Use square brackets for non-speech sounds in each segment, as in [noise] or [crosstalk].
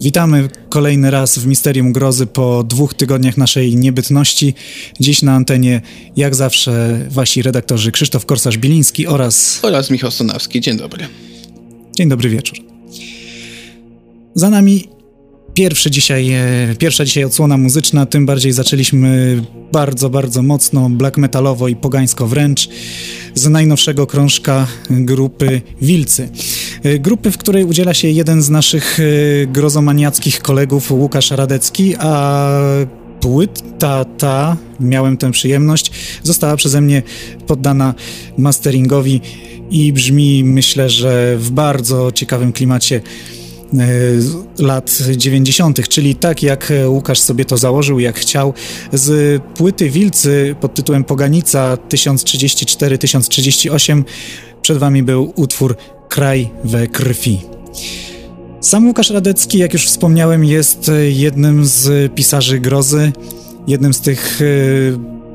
Witamy kolejny raz w Misterium Grozy po dwóch tygodniach naszej niebytności. Dziś na antenie, jak zawsze, wasi redaktorzy Krzysztof Korsarz-Biliński oraz... Oraz Michał Stonawski. Dzień dobry. Dzień dobry wieczór. Za nami pierwszy dzisiaj, e, pierwsza dzisiaj odsłona muzyczna, tym bardziej zaczęliśmy bardzo, bardzo mocno, black metalowo i pogańsko wręcz, z najnowszego krążka grupy Wilcy. E, grupy, w której udziela się jeden z naszych e, grozomaniackich kolegów, Łukasz Radecki, a płyta ta, miałem tę przyjemność, została przeze mnie poddana masteringowi i brzmi, myślę, że w bardzo ciekawym klimacie E, lat 90., czyli tak jak Łukasz sobie to założył, jak chciał. Z płyty Wilcy pod tytułem Poganica 1034-1038 przed wami był utwór Kraj we krwi. Sam Łukasz Radecki, jak już wspomniałem, jest jednym z pisarzy grozy, jednym z tych e,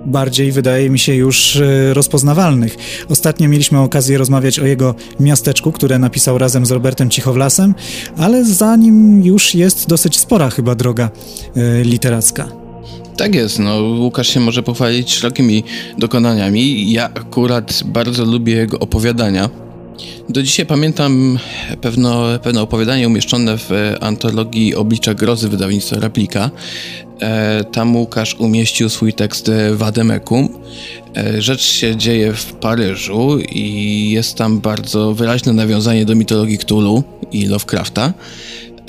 bardziej, wydaje mi się, już e, rozpoznawalnych. Ostatnio mieliśmy okazję rozmawiać o jego miasteczku, które napisał razem z Robertem Cichowlasem, ale za nim już jest dosyć spora chyba droga e, literacka. Tak jest, no Łukasz się może pochwalić szerokimi dokonaniami. Ja akurat bardzo lubię jego opowiadania. Do dzisiaj pamiętam pewno, pewne opowiadanie umieszczone w antologii Oblicza Grozy wydawnictwa Replika. E, tam Łukasz umieścił swój tekst Wademekum. E, rzecz się dzieje w Paryżu i jest tam bardzo wyraźne nawiązanie do mitologii Cthulhu i Lovecrafta.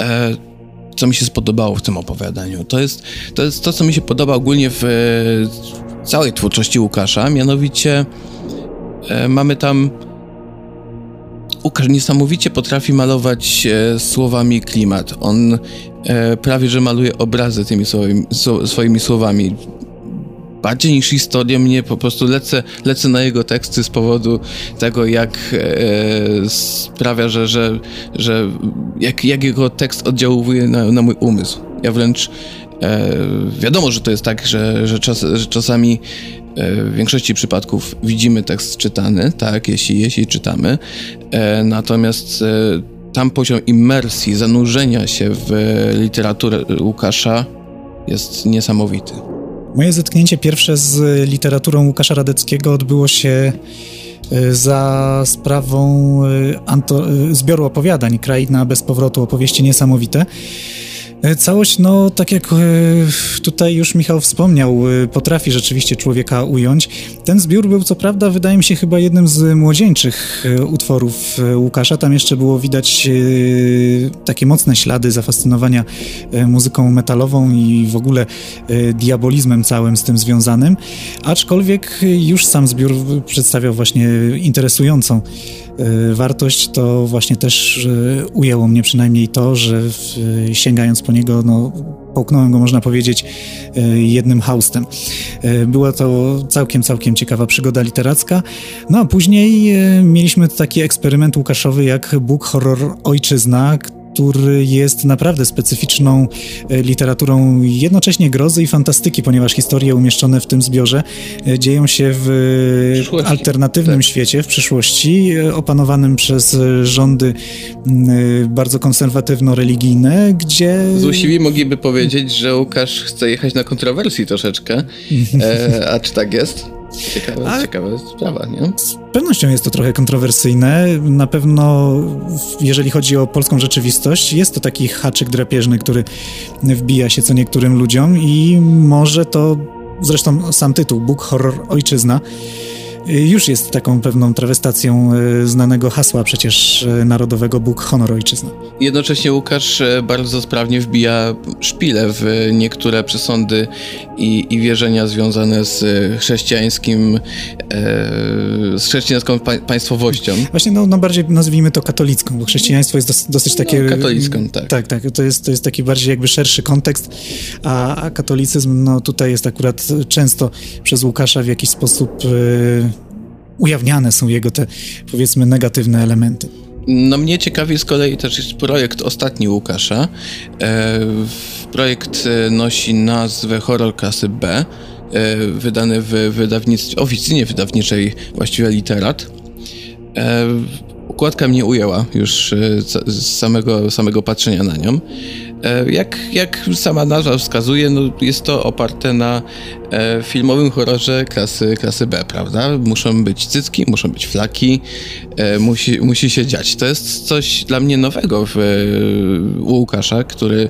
E, co mi się spodobało w tym opowiadaniu? To jest to, jest to co mi się podoba ogólnie w całej twórczości Łukasza, mianowicie mamy tam Łukasz niesamowicie potrafi malować e, słowami klimat. On e, prawie że maluje obrazy tymi so, swoimi słowami. Bardziej niż historię mnie po prostu lecę, lecę na jego teksty z powodu tego, jak e, sprawia, że, że, że jak, jak jego tekst oddziałuje na, na mój umysł. Ja wręcz e, wiadomo, że to jest tak, że, że, czas, że czasami w większości przypadków widzimy tekst czytany, tak, jeśli, jeśli czytamy. E, natomiast e, tam poziom imersji, zanurzenia się w literaturę Łukasza jest niesamowity. Moje zetknięcie pierwsze z literaturą Łukasza Radeckiego odbyło się za sprawą zbioru opowiadań Kraina bez powrotu, opowieści niesamowite. E, całość, no tak jak e, tutaj już Michał wspomniał, e, potrafi rzeczywiście człowieka ująć. Ten zbiór był co prawda, wydaje mi się, chyba jednym z młodzieńczych utworów Łukasza. Tam jeszcze było widać takie mocne ślady zafascynowania muzyką metalową i w ogóle diabolizmem całym z tym związanym. Aczkolwiek już sam zbiór przedstawiał właśnie interesującą wartość, to właśnie też ujęło mnie przynajmniej to, że sięgając po niego, no, połknąłem go, można powiedzieć, e, jednym haustem. E, była to całkiem, całkiem ciekawa przygoda literacka. No a później e, mieliśmy taki eksperyment Łukaszowy jak Bóg Horror Ojczyzna, który jest naprawdę specyficzną e, literaturą jednocześnie grozy i fantastyki, ponieważ historie umieszczone w tym zbiorze e, dzieją się w alternatywnym tak. świecie, w przyszłości, e, opanowanym przez rządy bardzo konserwatywno-religijne, gdzie... Złośliwi mogliby powiedzieć, że Łukasz chce jechać na kontrowersji troszeczkę, e, a czy tak jest? Ciekawa, A... ciekawa sprawa, nie? Z pewnością jest to trochę kontrowersyjne. Na pewno, jeżeli chodzi o polską rzeczywistość, jest to taki haczyk drapieżny, który wbija się co niektórym ludziom i może to, zresztą sam tytuł, Bóg Horror Ojczyzna, już jest taką pewną trawestacją e, znanego hasła przecież e, narodowego Bóg, honor, ojczyzna. Jednocześnie Łukasz e, bardzo sprawnie wbija szpile w niektóre przesądy i, i wierzenia związane z chrześcijańskim, z chrześcijańską pa państwowością. Właśnie, no, no bardziej nazwijmy to katolicką, bo chrześcijaństwo jest dos dosyć takie... No, katolicką, tak. Tak, tak, to jest, to jest taki bardziej jakby szerszy kontekst, a, a katolicyzm, no tutaj jest akurat często przez Łukasza w jakiś sposób... ujawniane są jego te, powiedzmy, negatywne elementy. No mnie ciekawi z kolei też jest projekt ostatni Łukasza. E, projekt e, nosi nazwę Horror Klasy B, e, wydany w wydawnictwie, oficynie wydawniczej właściwie literat. E, układka mnie ujęła już e, z samego, samego patrzenia na nią. E, jak, jak sama nazwa wskazuje, no jest to oparte na e, filmowym horrorze klasy, klasy B, prawda? Muszą być cycki, muszą być flaki, e, musi, musi się dziać. To jest coś dla mnie nowego w, u Łukasza, który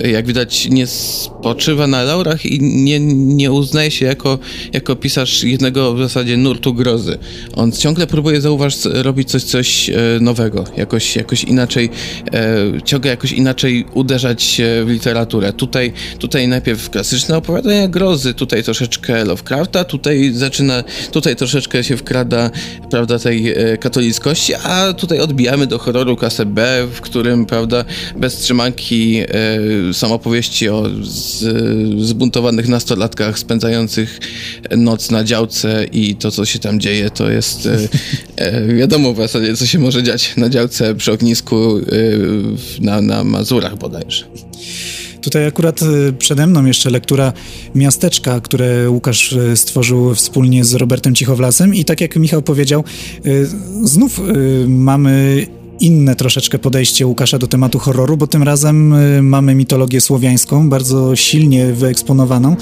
jak widać nie spoczywa na laurach i nie, nie uznaje się jako, jako pisarz jednego w zasadzie nurtu grozy. On ciągle próbuje zauważyć, robić coś, coś nowego, jakoś, jakoś inaczej, ciągle jakoś inaczej uderzać w literaturę. Tutaj, tutaj najpierw klasyczne opowiadania grozy, tutaj troszeczkę Lovecrafta, tutaj zaczyna, tutaj troszeczkę się wkrada, prawda, tej e, katolickości, a tutaj odbijamy do horroru klasy B, w którym, prawda, bez trzymanki e, są opowieści o z, zbuntowanych nastolatkach spędzających noc na działce i to, co się tam dzieje, to jest e, e, wiadomo w zasadzie, co się może dziać na działce przy ognisku e, na, na Mazurach bodajże. Tutaj akurat y, przede mną jeszcze lektura Miasteczka, które Łukasz y, stworzył wspólnie z Robertem Cichowlasem. I tak jak Michał powiedział, y, znów mamy inne troszeczkę podejście Łukasza do tematu horroru, bo tym razem mamy mitologię słowiańską, bardzo silnie wyeksponowaną.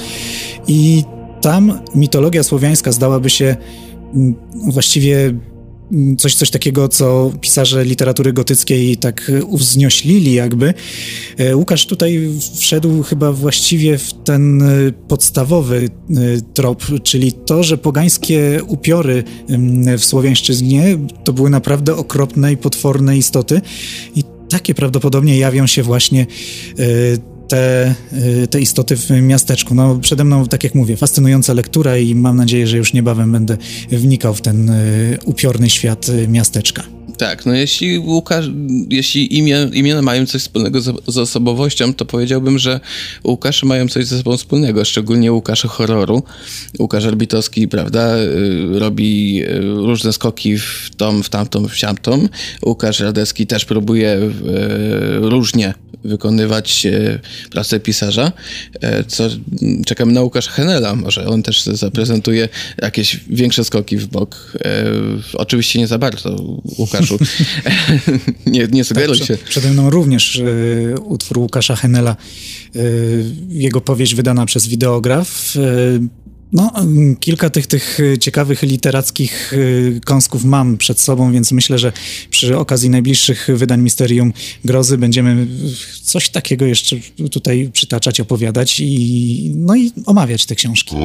I tam mitologia słowiańska zdałaby się mm, właściwie coś, coś takiego, co pisarze literatury gotyckiej tak uwznioślili jakby. E, Łukasz tutaj wszedł chyba właściwie w ten e, podstawowy e, trop, czyli to, że pogańskie upiory w słowiańszczyźnie to były naprawdę okropne i potworne istoty i takie prawdopodobnie jawią się właśnie te, y, te istoty w miasteczku. No, przede mną, tak jak mówię, fascynująca lektura i mam nadzieję, że już niebawem będę wnikał w ten y, upiorny świat y, miasteczka. Tak, no jeśli Łukasz, jeśli imię, imiona mają coś wspólnego z, z, osobowością, to powiedziałbym, że Łukasze mają coś ze sobą wspólnego, szczególnie Łukasze horroru. Łukasz Arbitowski, prawda, robi różne skoki w tą, w tamtą, w siamtą. Łukasz Radecki też próbuje różnie wykonywać pracę pisarza, e, co czekam na Łukasza Henela, może on też zaprezentuje jakieś większe skoki w bok. E, oczywiście nie za bardzo, Łukaszu. [laughs] nie, nie sugeruj tak, się. Przede mną również utwór Łukasza Henela, jego powieść wydana przez Wideograf. No, kilka tych, tych ciekawych literackich y, kąsków mam przed sobą, więc myślę, że przy okazji najbliższych wydań Misterium Grozy będziemy coś takiego jeszcze tutaj przytaczać, opowiadać i, no i omawiać te książki.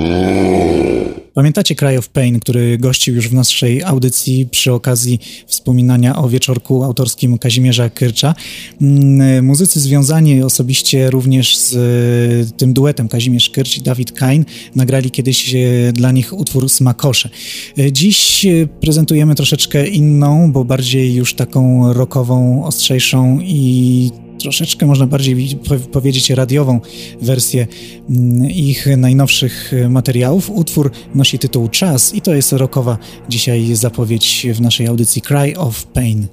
Pamiętacie Cry of Pain, który gościł już w naszej audycji przy okazji wspominania o wieczorku autorskim Kazimierza Kyrcza. Mm, muzycy związani osobiście również z tym duetem Kazimierz Kyrcz i Dawid Kain nagrali kiedyś e, dla nich utwór Smakosze. E, dziś e, prezentujemy troszeczkę inną, bo bardziej już taką rockową, ostrzejszą i troszeczkę można bardziej powiedzieć radiową wersję mm, ich najnowszych materiałów. Utwór nosi tytuł Czas i to jest rokowa dzisiaj zapowiedź w naszej audycji Cry of Pain.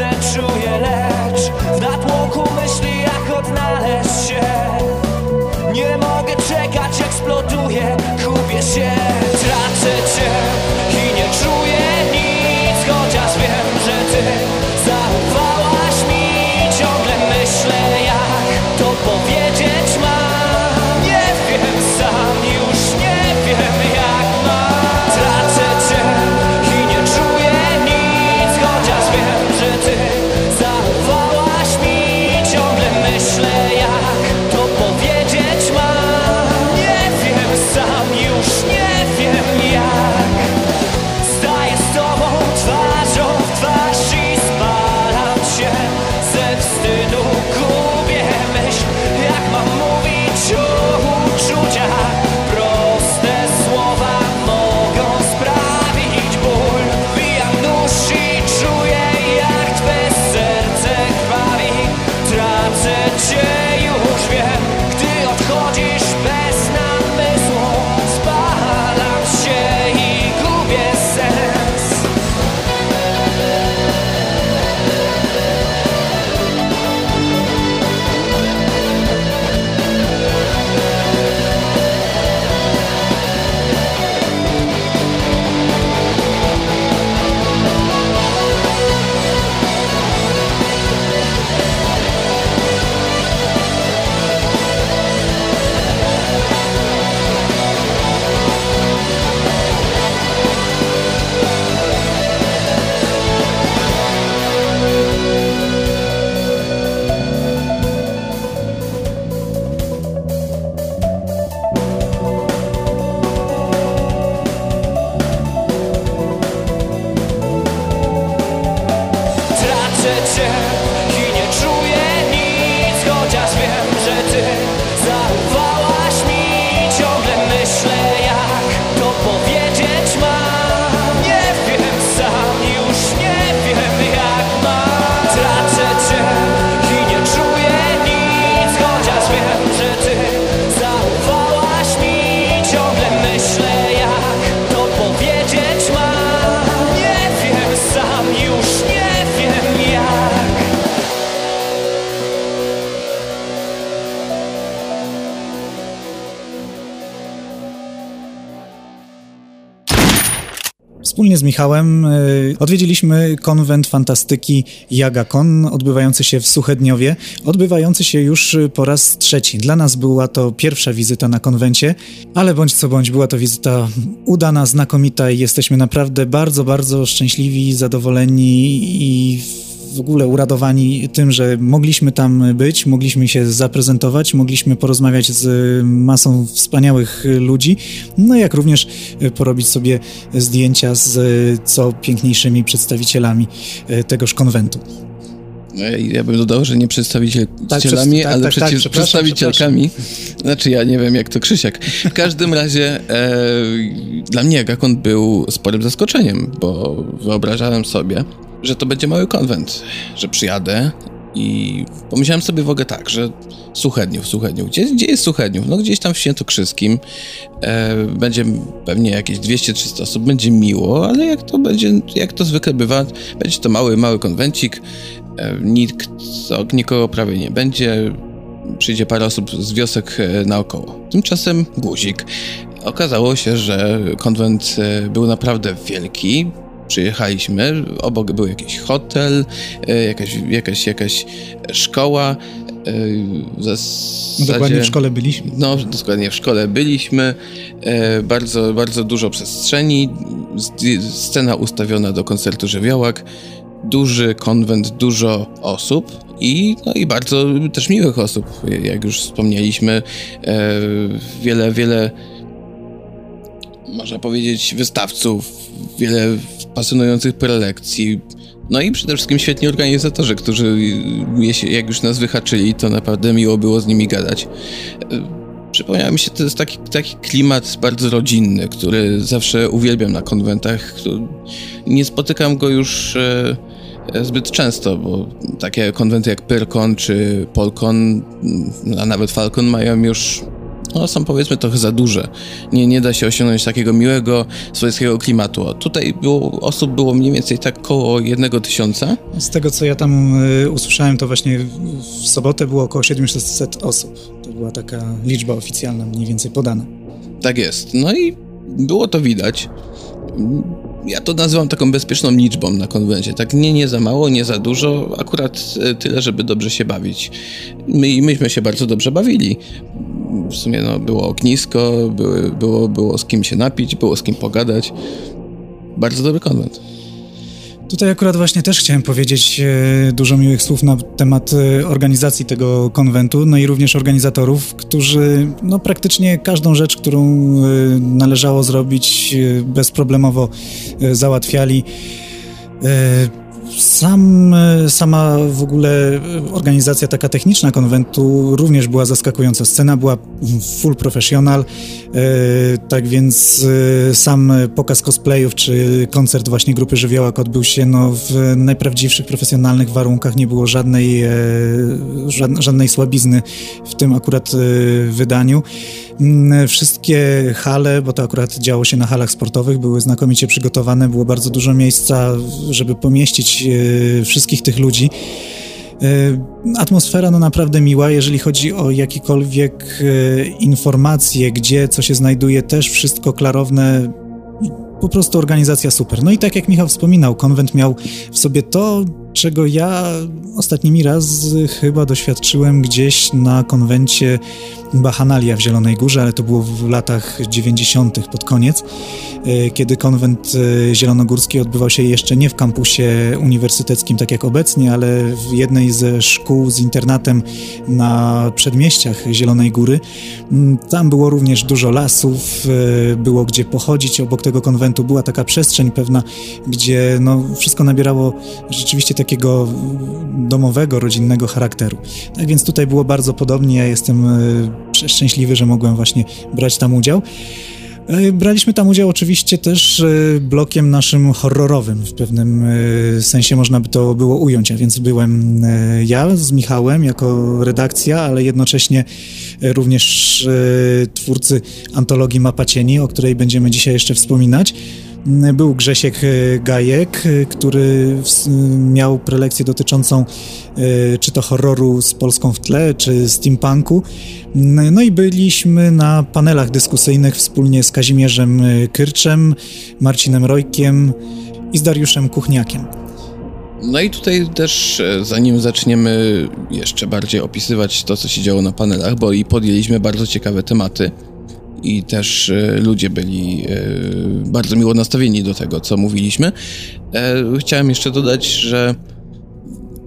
Serce czuje Lecz w natłoku myśli jak odnaleźć się. Nie mogę czekać eksploduję, kupię się Michałem y, odwiedziliśmy konwent fantastyki Jagakon, odbywający się w Suchedniowie, odbywający się już y, po raz trzeci. Dla nas była to pierwsza wizyta na konwencie, ale bądź co bądź, była to wizyta udana, znakomita i jesteśmy naprawdę bardzo, bardzo szczęśliwi, zadowoleni i w ogóle uradowani tym, że mogliśmy tam być, mogliśmy się zaprezentować, mogliśmy porozmawiać z masą wspaniałych ludzi, no jak również porobić sobie zdjęcia z co piękniejszymi przedstawicielami tegoż konwentu. No ja- bym dodał, że nie przedstawicielami, Tak, przez- tak, ale tak, tak, przecież przepraszam, przedstawicielkami. Znaczy ja nie wiem jak to Krzysiek. W każdym razie e, dla mnie Gakon był sporym zaskoczeniem, bo wyobrażałem sobie, że to będzie mały konwent, że przyjadę i pomyślałem sobie w ogóle tak, że Suchedniów, Suchedniów. Gdzie, gdzie jest Suchedniów? No gdzieś tam w Świętokrzyskim. E, będzie pewnie jakieś 200-300 osób, będzie miło, ale jak to będzie, jak to zwykle bywa, będzie to mały, mały konwencik. E, nikt, nikogo prawie nie będzie. Przyjdzie parę osób z wiosek e, naokoło. Tymczasem guzik. Okazało się, że konwent e, był naprawdę wielki. Przyjechaliśmy, obok był jakiś hotel, e, jakaś, jakaś, jakaś szkoła. e, W zasadzie... Dokładnie w szkole byliśmy. No, dokładnie w szkole byliśmy. E, bardzo, bardzo dużo przestrzeni. Scena ustawiona do koncertu Żywiołak. Duży konwent, dużo osób i, no, i bardzo też miłych osób, jak już wspomnieliśmy. Wiele, wiele, można powiedzieć, wystawców, wiele pasjonujących prelekcji. No i przede wszystkim świetni organizatorzy, którzy, jak już nas wyhaczyli, to naprawdę miło było z nimi gadać. E, Przypomniał mi się, to jest taki, taki klimat bardzo rodzinny, który zawsze uwielbiam na konwentach. Nie spotykam go już e, e, zbyt często, bo takie konwenty jak Pyrkon czy Polkon, a nawet Falcon mają już no, są powiedzmy trochę za duże. Nie, nie da się osiągnąć takiego miłego, swojskiego klimatu. Tutaj było, osób było mniej więcej tak koło jednego tysiąca. Z tego, co ja tam y, usłyszałem, to właśnie w sobotę było około 700 osób. To była taka liczba oficjalna, mniej więcej podana. Tak jest. No i było to widać. Ja to nazywam taką bezpieczną liczbą na konwencie. Tak nie, nie za mało, nie za dużo, akurat e, tyle, żeby dobrze się bawić. My, myśmy się bardzo dobrze bawili w sumie no, było ognisko, były, było, było z kim się napić, było z kim pogadać. Bardzo dobry konwent. Tutaj akurat właśnie też chciałem powiedzieć e, dużo miłych słów na temat e, organizacji tego konwentu, no i również organizatorów, którzy no, praktycznie każdą rzecz, którą e, należało zrobić, bezproblemowo załatwiali. Sam, e, sama w ogóle organizacja taka techniczna konwentu również była zaskakująca. Scena była full professional, e, tak więc e, sam pokaz cosplayów czy koncert właśnie grupy Żywiołak odbył się no, w najprawdziwszych profesjonalnych warunkach. Nie było żadnej, żadnej słabizny w tym akurat wydaniu. Mm, wszystkie hale, bo to akurat działo się na halach sportowych, były znakomicie przygotowane, było bardzo dużo miejsca, żeby pomieścić e, wszystkich tych ludzi. E, atmosfera no naprawdę miła, jeżeli chodzi o jakiekolwiek e, informacje, gdzie co się znajduje, też wszystko klarowne, po prostu organizacja super. No i tak jak Michał wspominał, konwent miał w sobie to, czego ja ostatnimi raz chyba doświadczyłem gdzieś na konwencie Bachanalia w Zielonej Górze, ale to było w latach 90. pod koniec, e, kiedy konwent e, zielonogórski odbywał się jeszcze nie w kampusie uniwersyteckim, tak jak obecnie, ale w jednej ze szkół z internatem na przedmieściach Zielonej Góry. Mm, tam było również dużo lasów, e, było gdzie pochodzić obok tego konwentu, była taka przestrzeń pewna, gdzie no, wszystko nabierało rzeczywiście takiego domowego, rodzinnego charakteru. Tak więc tutaj było bardzo podobnie, ja jestem szczęśliwy, że mogłem właśnie brać tam udział. E, braliśmy tam udział oczywiście też e, blokiem naszym horrorowym, w pewnym e, sensie można by to było ująć, a więc byłem ja z Michałem jako redakcja, ale jednocześnie również twórcy antologii Mapa Cieni, o której będziemy dzisiaj jeszcze wspominać. Był Grzesiek Gajek, który miał prelekcję dotyczącą czy to horroru z Polską w tle, czy steampunku. No i byliśmy na panelach dyskusyjnych wspólnie z Kazimierzem Kyrczem, Marcinem Rojkiem i z Dariuszem Kuchniakiem. No i tutaj też, e, zanim zaczniemy jeszcze bardziej opisywać to, co się działo na panelach, bo i podjęliśmy bardzo ciekawe tematy i też e, ludzie byli e, bardzo miło nastawieni do tego, co mówiliśmy, chciałem jeszcze dodać, że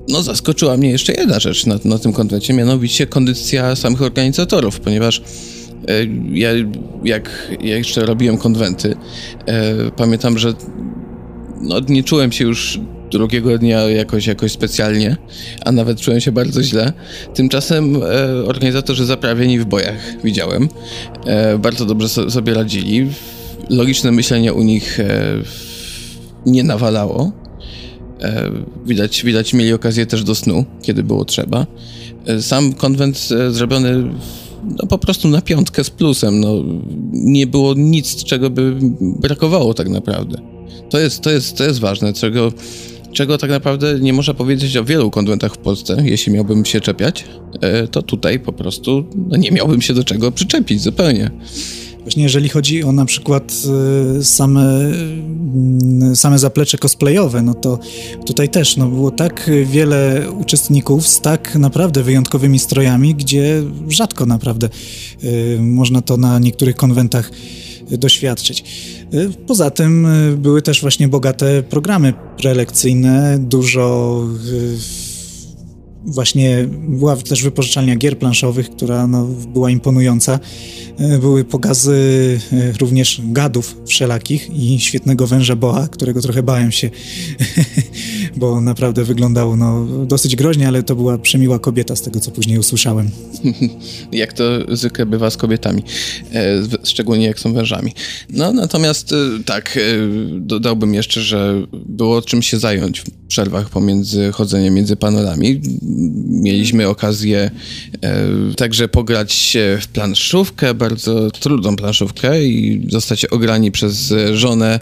no, zaskoczyła mnie jeszcze jedna rzecz na, na tym konwencie, mianowicie kondycja samych organizatorów, ponieważ e, ja, jak ja jeszcze robiłem konwenty, e, pamiętam, że no, nie czułem się już drugiego dnia jakoś, jakoś specjalnie, a nawet czułem się bardzo źle. Tymczasem e, organizatorzy zaprawieni w bojach widziałem. E, bardzo dobrze so, sobie radzili. Logiczne myślenie u nich e, nie nawalało. E, widać, widać mieli okazję też do snu, kiedy było trzeba. E, sam konwent e, zrobiony no, po prostu na piątkę z plusem. No, nie było nic, czego by brakowało tak naprawdę. To jest, to jest, to jest ważne, czego, czego tak naprawdę nie można powiedzieć o wielu konwentach w Polsce, jeśli miałbym się czepiać, to tutaj po prostu no, nie miałbym się do czego przyczepić zupełnie. Właśnie jeżeli chodzi o na przykład y, same, mm, same zaplecze cosplayowe, no to tutaj też no, było tak wiele uczestników z tak naprawdę wyjątkowymi strojami, gdzie rzadko naprawdę y, można to na niektórych konwentach doświadczyć. Y, poza tym były też właśnie bogate programy prelekcyjne, dużo właśnie była też wypożyczalnia gier planszowych, która no, była imponująca. Były pokazy również gadów wszelakich i świetnego węża boa, którego trochę bałem się [laughs] bo naprawdę wyglądało no, dosyć groźnie, ale to była przemiła kobieta z tego, co później usłyszałem. [laughs] jak to zwykle bywa z kobietami, e, szczególnie jak są wężami. No natomiast e, tak, dodałbym jeszcze, że było czym się zająć w przerwach pomiędzy chodzeniem między panelami. Mieliśmy okazję także pograć w planszówkę, bardzo trudną planszówkę i zostać ograni przez żonę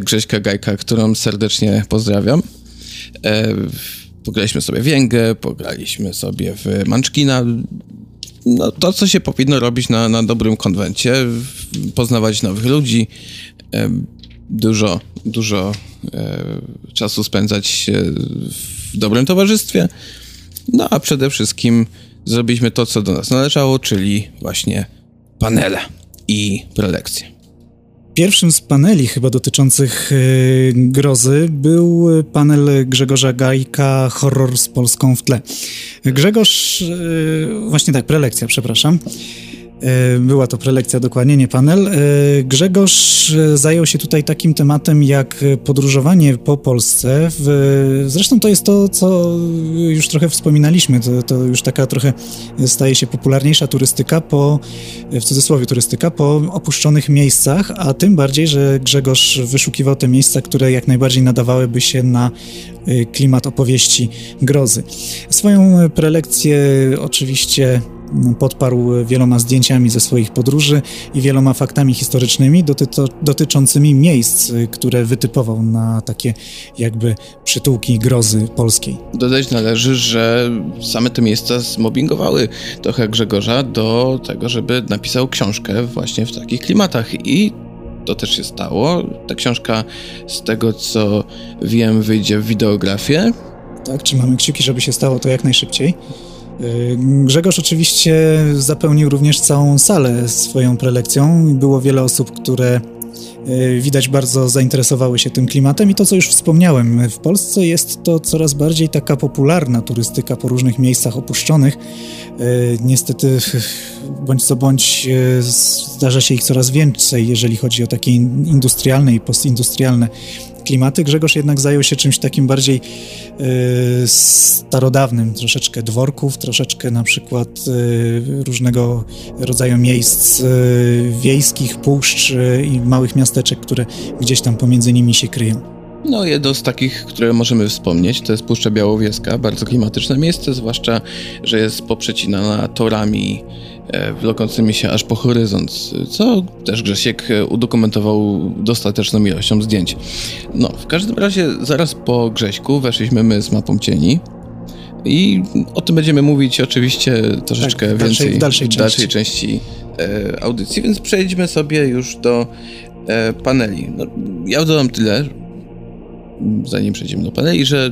Grześka Gajka, którą serdecznie pozdrawiam. E, pograliśmy sobie Więgę, pograliśmy sobie w Manczkina. No, to, co się powinno robić na, na dobrym konwencie, poznawać nowych ludzi, e, dużo, dużo e, czasu spędzać w dobrym towarzystwie. No a przede wszystkim zrobiliśmy to, co do nas należało, czyli właśnie panele i prelekcje. Pierwszym z paneli chyba dotyczących e, grozy był panel Grzegorza Gajka Horror z Polską w tle. Grzegorz, e, właśnie tak, prelekcja, przepraszam. E, była to prelekcja, dokładnie, nie panel. E, Grzegorz e, zajął się tutaj takim tematem jak podróżowanie po Polsce. Zresztą to jest to, co już trochę wspominaliśmy. To, to już taka trochę staje się popularniejsza turystyka po, w cudzysłowie turystyka, po opuszczonych miejscach, a tym bardziej, że Grzegorz wyszukiwał te miejsca, które jak najbardziej nadawałyby się na klimat opowieści grozy. Swoją prelekcję oczywiście podparł wieloma zdjęciami ze swoich podróży i wieloma faktami historycznymi dotyczącymi miejsc, które wytypował na takie jakby przytułki grozy polskiej. Dodać należy, że same te miejsca zmobbingowały trochę Grzegorza do tego, żeby napisał książkę właśnie w takich klimatach i to też się stało. Ta książka, z tego co wiem, wyjdzie w wideografię. Tak, trzymamy kciuki, żeby się stało to jak najszybciej. Y, Grzegorz oczywiście zapełnił również całą salę swoją prelekcją. Było wiele osób, które y, widać bardzo zainteresowały się tym klimatem i to, co już wspomniałem, w Polsce jest to coraz bardziej taka popularna turystyka po różnych miejscach opuszczonych. Y, niestety, [laughs] bądź co bądź, zdarza się ich coraz więcej, jeżeli chodzi o takie industrialne i postindustrialne klimaty. Grzegorz jednak zajął się czymś takim bardziej y, starodawnym, troszeczkę dworków, troszeczkę na przykład y, różnego rodzaju miejsc y, wiejskich, puszcz i małych miasteczek, które gdzieś tam pomiędzy nimi się kryją. No, jedno z takich, które możemy wspomnieć, to jest Puszcza Białowieska, bardzo klimatyczne miejsce, zwłaszcza, że jest poprzecinana torami wlokącymi się aż po horyzont, co też Grzesiek e, udokumentował dostateczną ilością zdjęć. No, w każdym razie zaraz po Grześku weszliśmy my z mapą cieni i o tym będziemy mówić oczywiście troszeczkę tak, w dalszej, więcej w dalszej części, dalszej części e, audycji, więc przejdźmy sobie już do e, paneli. No, ja dodam tyle, zanim przejdziemy do paneli, że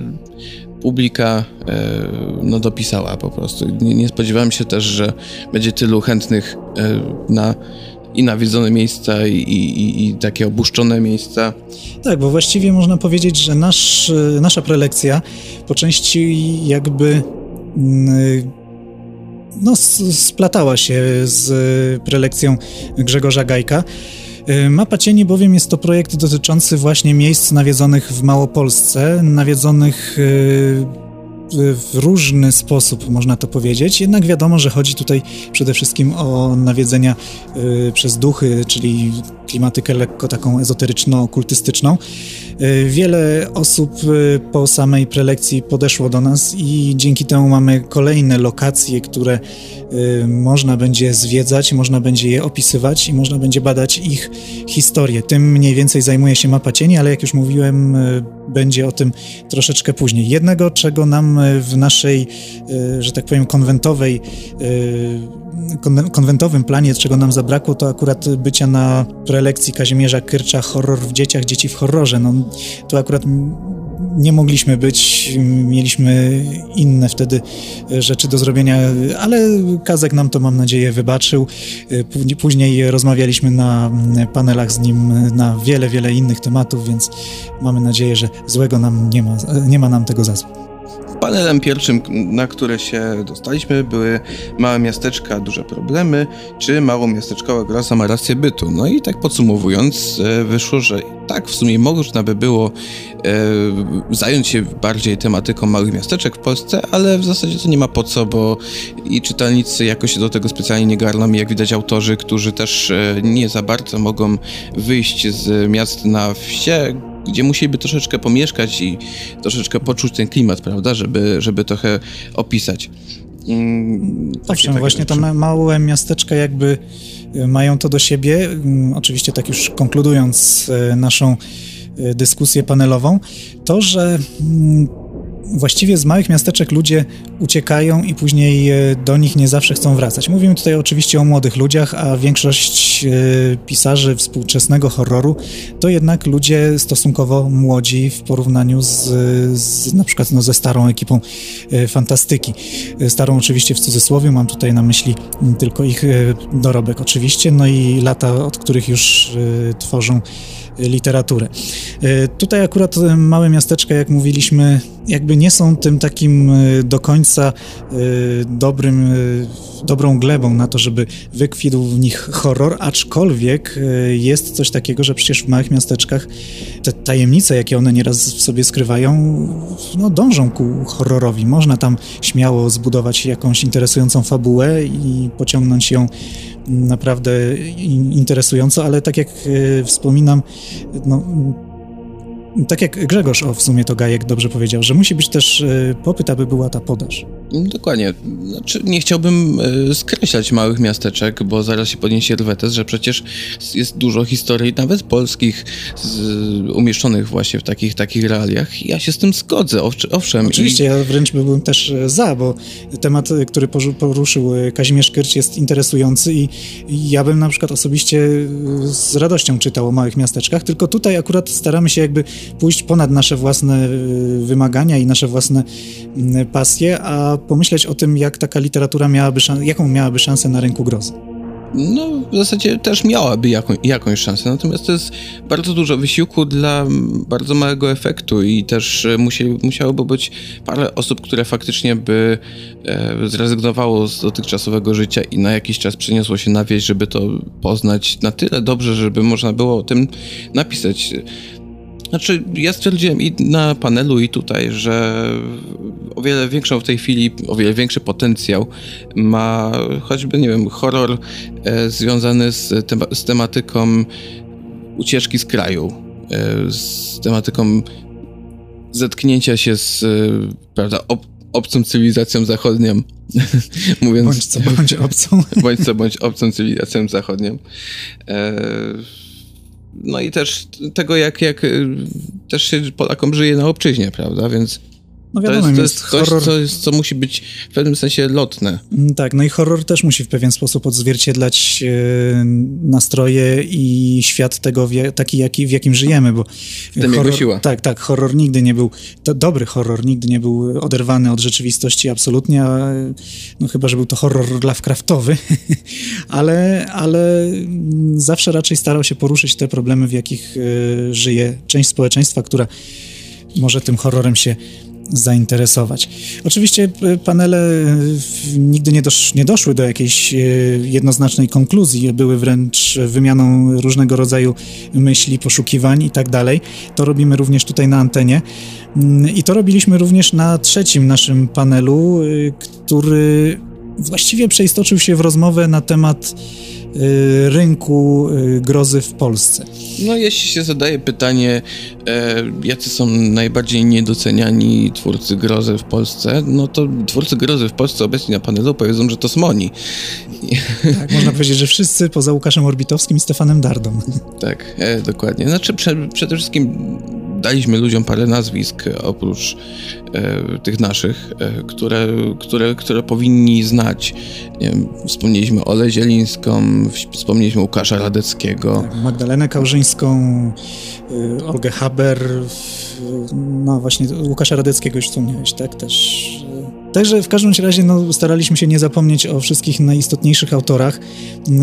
publika e, no, dopisała po prostu. Nie, nie, spodziewałem się też, że będzie tylu chętnych e, na i nawiedzone miejsca, i, i, i, takie obuszczone miejsca. Tak, bo właściwie można powiedzieć, że nasz, e, nasza prelekcja po części jakby mm, no, splatała się z prelekcją Grzegorza Gajka. Y, Mapa Cieni bowiem jest to projekt dotyczący właśnie miejsc nawiedzonych w Małopolsce, nawiedzonych y, w różny sposób, można to powiedzieć. Jednak wiadomo, że chodzi tutaj przede wszystkim o nawiedzenia y, przez duchy, czyli klimatykę lekko taką ezoteryczno-okultystyczną. Y, wiele osób y, po samej prelekcji podeszło do nas i dzięki temu mamy kolejne lokacje, które można będzie zwiedzać, można będzie je opisywać i można będzie badać ich historię. Tym mniej więcej zajmuje się mapa cieni, ale jak już mówiłem, będzie o tym troszeczkę później. Jednego, czego nam w naszej, e, że tak powiem, konwentowej e, konwentowym planie, czego nam zabrakło, to akurat bycia na prelekcji Kazimierza Kyrcza Horror w dzieciach, dzieci w horrorze. No, tu akurat nie mogliśmy być, mieliśmy inne wtedy rzeczy do zrobienia, ale Kazek nam to mam nadzieję wybaczył. Później rozmawialiśmy na panelach z nim na wiele, wiele innych tematów, więc mamy nadzieję, że złego nam nie ma, nie ma nam tego za złe. panelem pierwszym, na które się dostaliśmy, były małe miasteczka, duże problemy, czy małomiasteczkowa groza ma rację bytu. No i tak podsumowując, e, wyszło, że tak, w sumie można by było e, zająć się bardziej tematyką małych miasteczek w Polsce, ale w zasadzie to nie ma po co, bo i czytelnicy jakoś się do tego specjalnie nie garną i jak widać autorzy, którzy też e, nie za bardzo mogą wyjść z miast na wsie, gdzie musieliby troszeczkę pomieszkać i troszeczkę poczuć ten klimat, prawda, żeby, żeby trochę opisać. Mm, Owszem, właśnie te małe miasteczka jakby y, mają to do siebie. Mm, oczywiście tak już konkludując y, naszą y, dyskusję panelową, to, że mm, właściwie z małych miasteczek ludzie uciekają i później e, do nich nie zawsze chcą wracać. Mówimy tutaj oczywiście o młodych ludziach, a większość e, pisarzy współczesnego horroru to jednak ludzie stosunkowo młodzi w porównaniu z, z na przykład no, ze starą ekipą e, fantastyki. Starą oczywiście w cudzysłowie, mam tutaj na myśli tylko ich dorobek oczywiście, no i lata, od których już tworzą literaturę. Tutaj akurat małe miasteczka, jak mówiliśmy, jakby nie są tym takim e, do końca e, dobrym, e, dobrą glebą na to, żeby wykwitł w nich horror, aczkolwiek jest coś takiego, że przecież w małych miasteczkach te tajemnice, jakie one nieraz w sobie skrywają, no dążą ku horrorowi. Można tam śmiało zbudować jakąś interesującą fabułę i pociągnąć ją naprawdę interesująco, ale tak jak wspominam, no, tak jak Grzegorz o w sumie to Gajek dobrze powiedział, że musi być też e, popyt, aby była ta podaż. Dokładnie. Znaczy, nie chciałbym e, skreślać małych miasteczek, bo zaraz się podniesie rwetes, że przecież jest dużo historii, nawet polskich, z, umieszczonych właśnie w takich, takich realiach. Ja się z tym zgodzę, owszem. Oczywiście, I... ja wręcz byłbym też e, za, bo temat, który poruszył Kazimierz Kyrcz jest interesujący i, i ja bym na przykład osobiście z radością czytał o małych miasteczkach, tylko tutaj akurat staramy się jakby pójść ponad nasze własne wymagania i nasze własne mm, pasje, a pomyśleć o tym, jak taka literatura miałaby jaką miałaby szansę na rynku grozy no w zasadzie też miałaby jaką, jakąś szansę, natomiast to jest bardzo dużo wysiłku dla bardzo małego efektu i też e, musi, musiałoby być parę osób, które faktycznie by e, zrezygnowało z dotychczasowego życia i na jakiś czas przeniosło się na wieś, żeby to poznać na tyle dobrze, żeby można było o tym napisać. Znaczy, ja stwierdziłem i na panelu, i tutaj, że o wiele większą w tej chwili, o wiele większy potencjał ma choćby, nie wiem, horror e, związany z, tema z tematyką ucieczki z kraju, e, z tematyką zetknięcia się z, e, prawda, ob obcą cywilizacją zachodnią. [laughs] Mówiąc, bądź co bądź obcą. [laughs] bądź co bądź obcą cywilizacją zachodnią. E, no i też tego, jak, jak y, też się Polakom żyje na obczyźnie, prawda? Więc no wiadomo, to jest, to jest coś, horror... co, jest, co, musi być w pewnym sensie lotne. Mm, tak, no i horror też musi w pewien sposób odzwierciedlać e, nastroje i świat tego, taki jaki, w jakim żyjemy, bo... W tym horror, siła. Tak, tak, horror nigdy nie był, to dobry horror nigdy nie był oderwany od rzeczywistości absolutnie, a, no chyba, że był to horror Lovecraftowy, [laughs] ale, ale zawsze raczej starał się poruszyć te problemy, w jakich e, żyje część społeczeństwa, która może tym horrorem się zainteresować. Oczywiście e, panele e, nigdy nie, dosz, nie doszły do jakiejś e, jednoznacznej konkluzji, były wręcz wymianą różnego rodzaju myśli, poszukiwań i tak dalej. To robimy również tutaj na antenie. Mm, I to robiliśmy również na trzecim naszym panelu, który właściwie przeistoczył się w rozmowę na temat Y, rynku y, grozy w Polsce. No, jeśli się zadaje pytanie, e, jacy są najbardziej niedoceniani twórcy grozy w Polsce, no to twórcy grozy w Polsce obecni na panelu powiedzą, że to Smoni. Tak, można [laughs] powiedzieć, że wszyscy poza Łukaszem Orbitowskim i Stefanem Dardą. Tak, e, dokładnie. Znaczy, prze, przede wszystkim daliśmy ludziom parę nazwisk oprócz e, tych naszych, e, które, które, które powinni znać. Wiem, wspomnieliśmy Ole Zielińską, wspomnieliśmy Łukasza Radeckiego. Tak, Magdalenę Kałżyńską, y, Olgę Haber, no właśnie Łukasza Radeckiego już wspomniałeś, tak? Też Także w każdym razie no, staraliśmy się nie zapomnieć o wszystkich najistotniejszych autorach,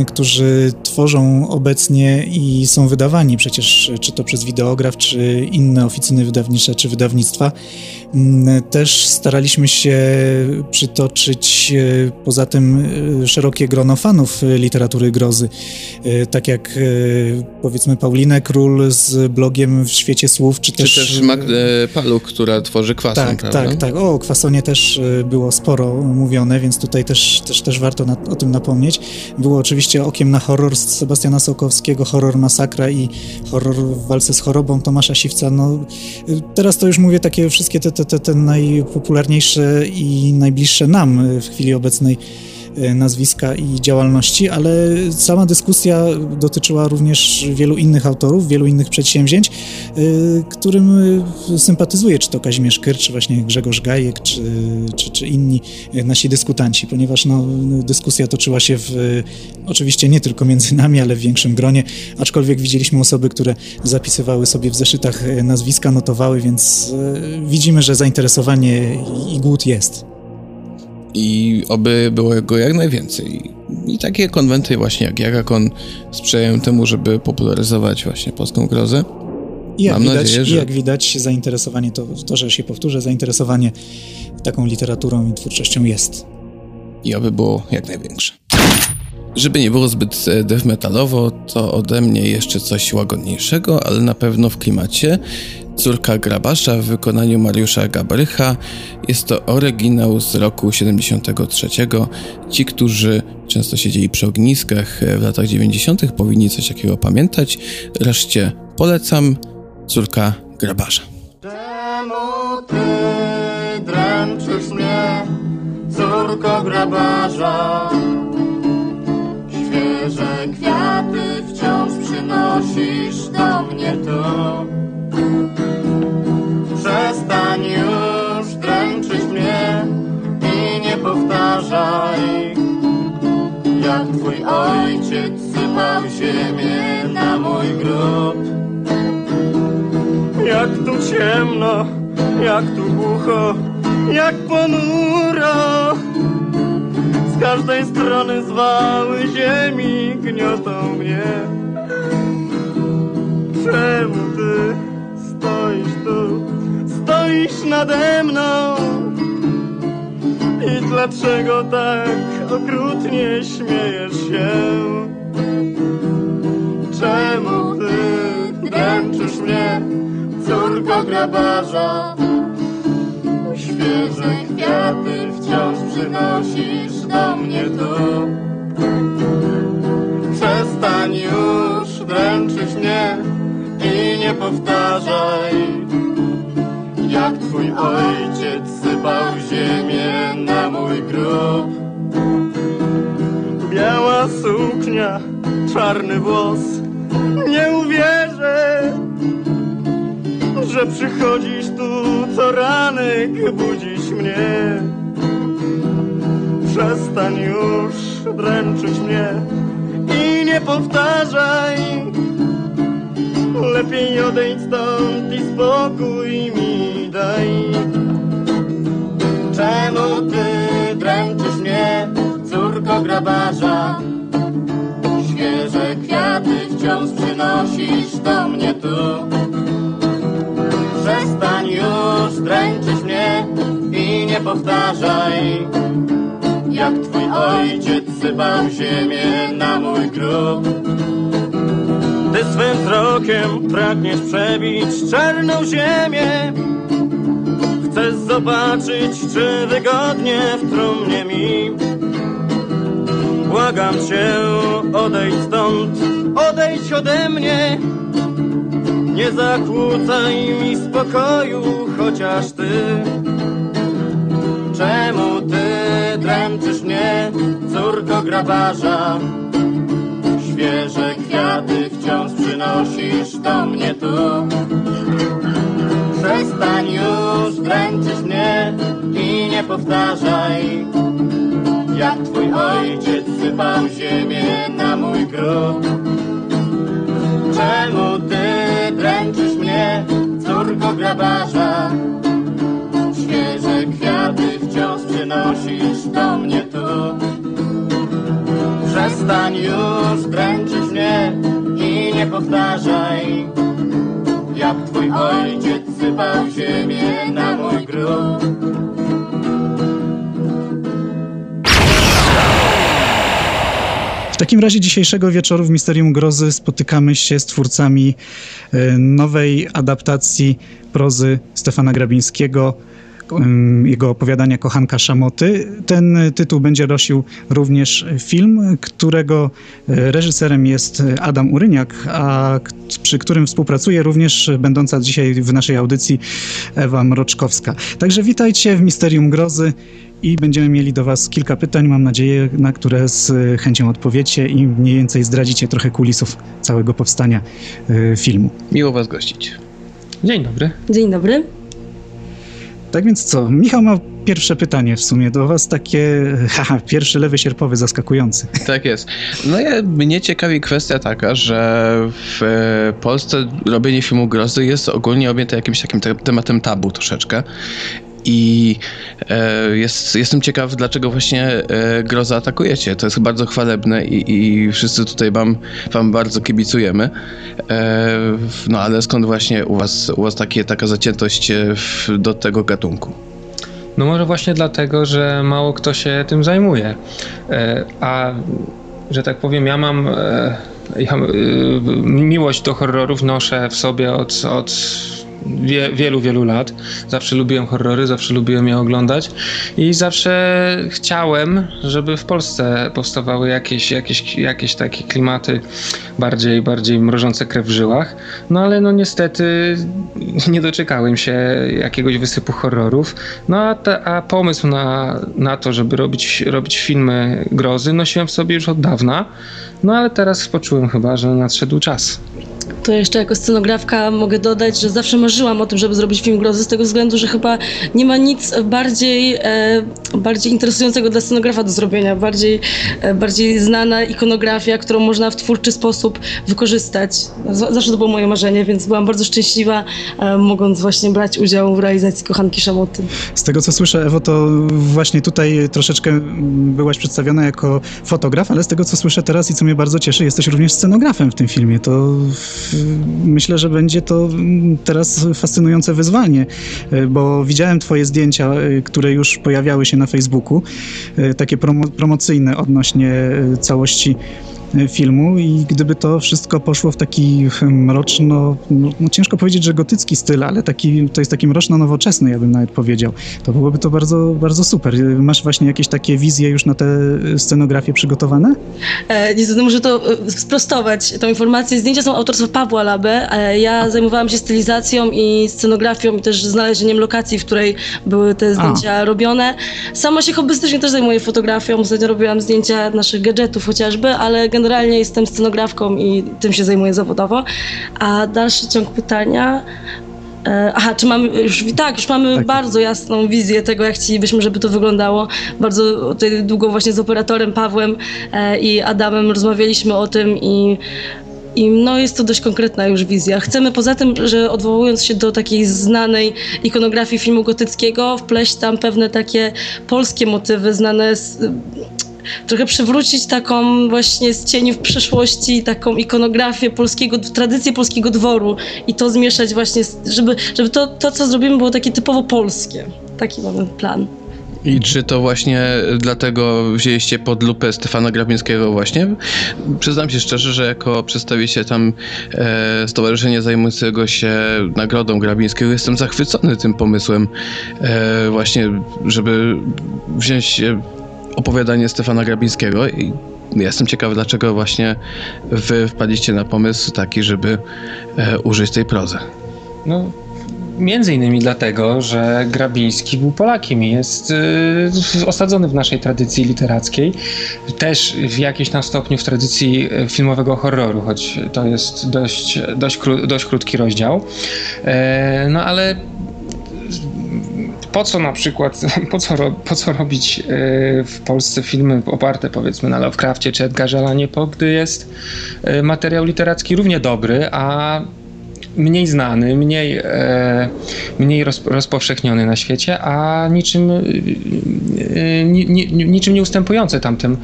którzy tworzą obecnie i są wydawani przecież, czy to przez wideograf, czy inne oficyny wydawnicze, czy wydawnictwa. Też staraliśmy się przytoczyć e, poza tym e, szerokie grono fanów literatury grozy, e, tak jak powiedzmy Paulinę Król z blogiem w świecie słów, czy, czy też... też Magdę Paluk, która tworzy kwason, tak, prawda? Tak, tak. O kwasonie też było sporo mówione, więc tutaj też, też, też warto na, o tym napomnieć. Było oczywiście Okiem na horror z Sebastiana Sołkowskiego, horror Masakra i horror w walce z chorobą Tomasza Siwca. No, teraz to już mówię takie wszystkie te, te, te, te najpopularniejsze i najbliższe nam w chwili obecnej nazwiska i działalności, ale sama dyskusja dotyczyła również wielu innych autorów, wielu innych przedsięwzięć, e, którym sympatyzuje, czy to Kazimierz Kyr, czy właśnie Grzegorz Gajek, czy, czy, czy inni nasi dyskutanci, ponieważ no, dyskusja toczyła się w, oczywiście nie tylko między nami, ale w większym gronie, aczkolwiek widzieliśmy osoby, które zapisywały sobie w zeszytach nazwiska, notowały, więc e, widzimy, że zainteresowanie i głód jest i oby było go jak najwięcej. I takie konwenty właśnie jak Jagakon sprzyjają temu, żeby popularyzować właśnie polską grozę. I jak, Mam widać, nadzieję, że... Jak widać, zainteresowanie, to, to, że się powtórzę, zainteresowanie taką literaturą i twórczością jest. I aby było jak największe. Żeby nie było zbyt e, death metalowo, to ode mnie jeszcze coś łagodniejszego, ale na pewno w klimacie. Córka Grabasza w wykonaniu Mariusza Gabrycha. Jest to oryginał z roku 73. Ci, którzy często siedzieli przy ogniskach w latach 90., powinni coś takiego pamiętać. Reszcie polecam. Córka Grabasza. Czemu ty dręczysz mnie, córko grabarza? Świeże kwiaty wciąż przynosisz do mnie tu. Przestań już dręczyć mnie i nie powtarzaj Jak twój ojciec sypał ziemię na mój grób Jak tu ciemno, jak tu głucho, jak ponuro Z każdej strony zwały ziemi gniotą mnie Czemu ty stoisz tu stoisz nade mną I dlaczego tak okrutnie śmiejesz się? Czemu ty dręczysz mnie, córko grabarza? Świeże kwiaty wciąż przynosisz do mnie tu Przestań już dręczyć mnie i nie powtarzaj jak twój ojciec sypał ziemię na mój grób. Biała suknia, czarny włos, nie uwierzę, że przychodzisz tu co ranek budzisz mnie. Przestań już dręczyć mnie i nie powtarzaj. Lepiej odejdź stąd i spokój mi daj. Czemu ty dręczysz mnie, córko grabarza? Świeże kwiaty wciąż przynosisz do mnie tu. Przestań już dręczyć mnie i nie powtarzaj, jak twój ojciec sypał ziemię na mój grób. Ty swym wzrokiem pragniesz przebić czarną ziemię Chcesz zobaczyć, czy wygodnie w trumnie mi. Błagam cię, odejdź stąd, odejdź ode mnie Nie zakłócaj mi spokoju, chociaż ty. Czemu ty dręczysz mnie, córko grabarza? Świeże kwiaty wciąż przynosisz do mnie tu. Przestań już dręczyć mnie i nie powtarzaj Jak twój ojciec sypał ziemię na mój grób. Czemu ty dręczysz córko grabarza? Świeże kwiaty wciąż przynosisz do mnie tu. Przestań już dręczyć mnie i nie powtarzaj, jak twój ojciec sypał ziemię na mój grób. Takim razie dzisiejszego wieczoru w Misterium Grozy spotykamy się z twórcami e, nowej adaptacji prozy Stefana Grabińskiego, jego opowiadania Kochanka Szamoty. Ten tytuł będzie nosił również film, którego e, reżyserem jest Adam Uryniak, a przy którym współpracuje również będąca dzisiaj w naszej audycji Ewa Mroczkowska. Także witajcie w Misterium Grozy i będziemy mieli do Was kilka pytań, mam nadzieję, na które z chęcią odpowiecie i mniej więcej zdradzicie trochę kulisów całego powstania e, filmu. Miło was gościć. Dzień dobry. Dzień dobry. Tak więc co, Michał ma pierwsze pytanie w sumie do Was, takie, [laughs] haha, pierwszy lewy sierpowy, zaskakujący. Tak jest. No ja, mnie ciekawi kwestia taka, że w e, Polsce robienie filmu grozy jest ogólnie objęte jakimś takim te tematem tabu troszeczkę. I e, jest, jestem ciekaw, dlaczego właśnie e, grozę atakujecie. To jest bardzo chwalebne i, i wszyscy tutaj wam, wam bardzo kibicujemy. E, no ale skąd właśnie u was, u was takie, taka zaciętość e, w, do tego gatunku? No może właśnie dlatego, że mało kto się tym zajmuje. E, A że tak powiem, ja mam e, ja, miłość do horrorów noszę w sobie od, od wie, wielu, wielu lat. Zawsze lubiłem horrory, zawsze lubiłem je oglądać i zawsze chciałem, żeby w Polsce powstawały jakieś, jakieś, jakieś takie klimaty bardziej, bardziej mrożące krew w żyłach. No ale no niestety nie doczekałem się jakiegoś wysypu horrorów. No a, te, a pomysł na, na to, żeby robić, robić filmy grozy nosiłem w sobie już od dawna. No ale teraz poczułem chyba, że nadszedł czas. To jeszcze jako scenografka mogę dodać, że zawsze marzyłam o tym, żeby zrobić film grozy, z tego względu, że chyba nie ma nic bardziej, e, bardziej interesującego dla scenografa do zrobienia. Bardziej, e, bardziej znana ikonografia, którą można w twórczy sposób wykorzystać. Zawsze to było moje marzenie, więc byłam bardzo szczęśliwa, e, mogąc właśnie brać udział w realizacji Kochanki Szamoty. Z tego co słyszę, Ewo, to właśnie tutaj troszeczkę byłaś przedstawiona jako fotograf, ale z tego co słyszę teraz i co mnie bardzo cieszy, jesteś również scenografem w tym filmie. To myślę, że będzie to mm, teraz fascynujące wyzwanie, y, bo widziałem twoje zdjęcia, y, które już pojawiały się na Facebooku, y, takie promo promocyjne odnośnie całości filmu i gdyby to wszystko poszło w taki hmm, mroczno, no, no ciężko powiedzieć, że gotycki styl, ale taki, to jest taki mroczno-nowoczesny, ja bym nawet powiedział. To byłoby to bardzo, bardzo super. Y, Masz właśnie jakieś takie wizje już na tę scenografię przygotowane? E, Niestety muszę to e, sprostować, tą informację. Zdjęcia są autorstwa Pawła Labę. E, Ja zajmowałam się stylizacją i scenografią i też znalezieniem lokacji, w której były te zdjęcia robione. Sama się hobbystycznie też zajmuję fotografią. Ostatnio robiłam zdjęcia naszych gadżetów chociażby, ale generalnie jestem scenografką i tym się zajmuję zawodowo. A dalszy ciąg pytania... E, Aha, czy mamy już tak, już mamy Tak. bardzo jasną wizję tego, jak chcielibyśmy, żeby to wyglądało. Bardzo tutaj długo właśnie z operatorem Pawłem e, i Adamem rozmawialiśmy o tym i i no jest to dość konkretna już wizja. Chcemy poza tym, że odwołując się do takiej znanej ikonografii filmu gotyckiego, wpleść tam pewne takie polskie motywy znane z, trochę przywrócić taką właśnie z cieni w przeszłości, taką ikonografię polskiego, tradycję polskiego dworu i to zmieszać właśnie, żeby, żeby to, to, co zrobimy, było takie typowo polskie. Taki mamy plan. I czy to właśnie dlatego wzięliście pod lupę Stefana Grabińskiego właśnie? Przyznam się szczerze, że jako przedstawiciel tam e, stowarzyszenia zajmującego się nagrodą Grabińskiego jestem zachwycony tym pomysłem e, właśnie, żeby wziąć opowiadanie Stefana Grabińskiego i jestem ciekawy, dlaczego właśnie wy wpadliście na pomysł taki, żeby e, użyć tej prozy. No, między innymi dlatego, że Grabiński był Polakiem i jest y, osadzony w naszej tradycji literackiej. Też w jakimś tam stopniu w tradycji y, filmowego horroru, choć to jest dość, dość, dość krótki rozdział. E, no ale po co na przykład, [laughs] po co, ro, po co robić e, w Polsce filmy oparte powiedzmy na Lovecraftie czy Edgarze Allanie Poe, gdy jest e, materiał literacki równie dobry, a mniej znany, mniej, e, mniej roz, rozpowszechniony na świecie, a niczym, ni, ni, niczym nie ustępujący tamtym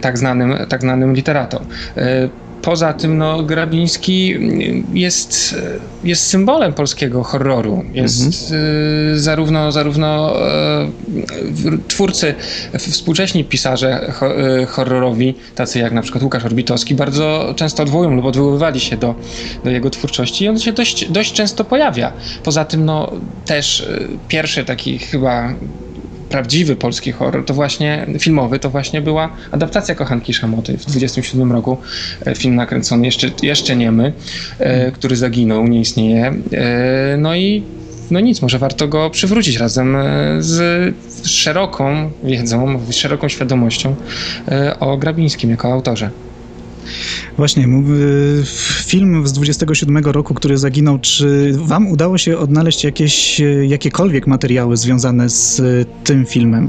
tak znanym, tak znanym literatom. Poza tym no, Grabiński jest, jest symbolem polskiego horroru. Jest mhm. y, zarówno, zarówno y, twórcy, współcześni pisarze y, horrorowi, tacy jak na przykład Łukasz Orbitowski, bardzo często odwołują lub odwoływali się do, do jego twórczości i on się dość, dość często pojawia. Poza tym no, też y, pierwszy taki chyba prawdziwy polski horror, to właśnie filmowy, to właśnie była adaptacja Kochanki Szamoty w 27 roku. E, film nakręcony, jeszcze, jeszcze niemy, e, który zaginął, nie istnieje. E, no i no nic, może warto go przywrócić razem z szeroką wiedzą, z szeroką świadomością o Grabińskim jako autorze. Właśnie, film z 27 roku, który zaginął, czy wam udało się odnaleźć jakieś, jakiekolwiek materiały związane z tym filmem?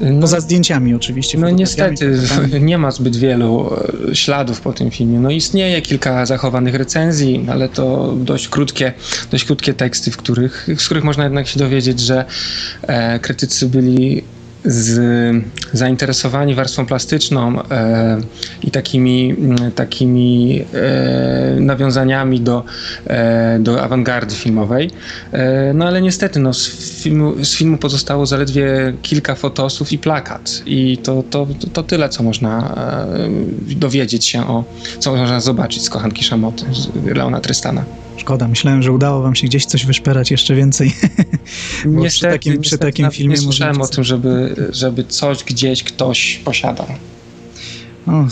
No, Poza zdjęciami oczywiście. No niestety [laughs] nie ma zbyt wielu e, śladów po tym filmie. No istnieje kilka zachowanych recenzji, ale to dość krótkie, dość krótkie teksty, w których, z których można jednak się dowiedzieć, że e, krytycy byli z, zainteresowani warstwą plastyczną e, i takimi, takimi e, nawiązaniami do, e, do awangardy filmowej. E, no ale niestety no, z, filmu, z filmu pozostało zaledwie kilka fotosów i plakat. I to, to, to, to tyle, co można e, dowiedzieć się o, co można zobaczyć z Kochanki Szamoty, Leona Trystana. Szkoda, myślałem, że udało wam się gdzieś coś wyszperać jeszcze więcej. [laughs] niestety, przy takim, przy takim filmie nie słyszałem o tym, żeby, żeby coś gdzieś ktoś posiadał. O,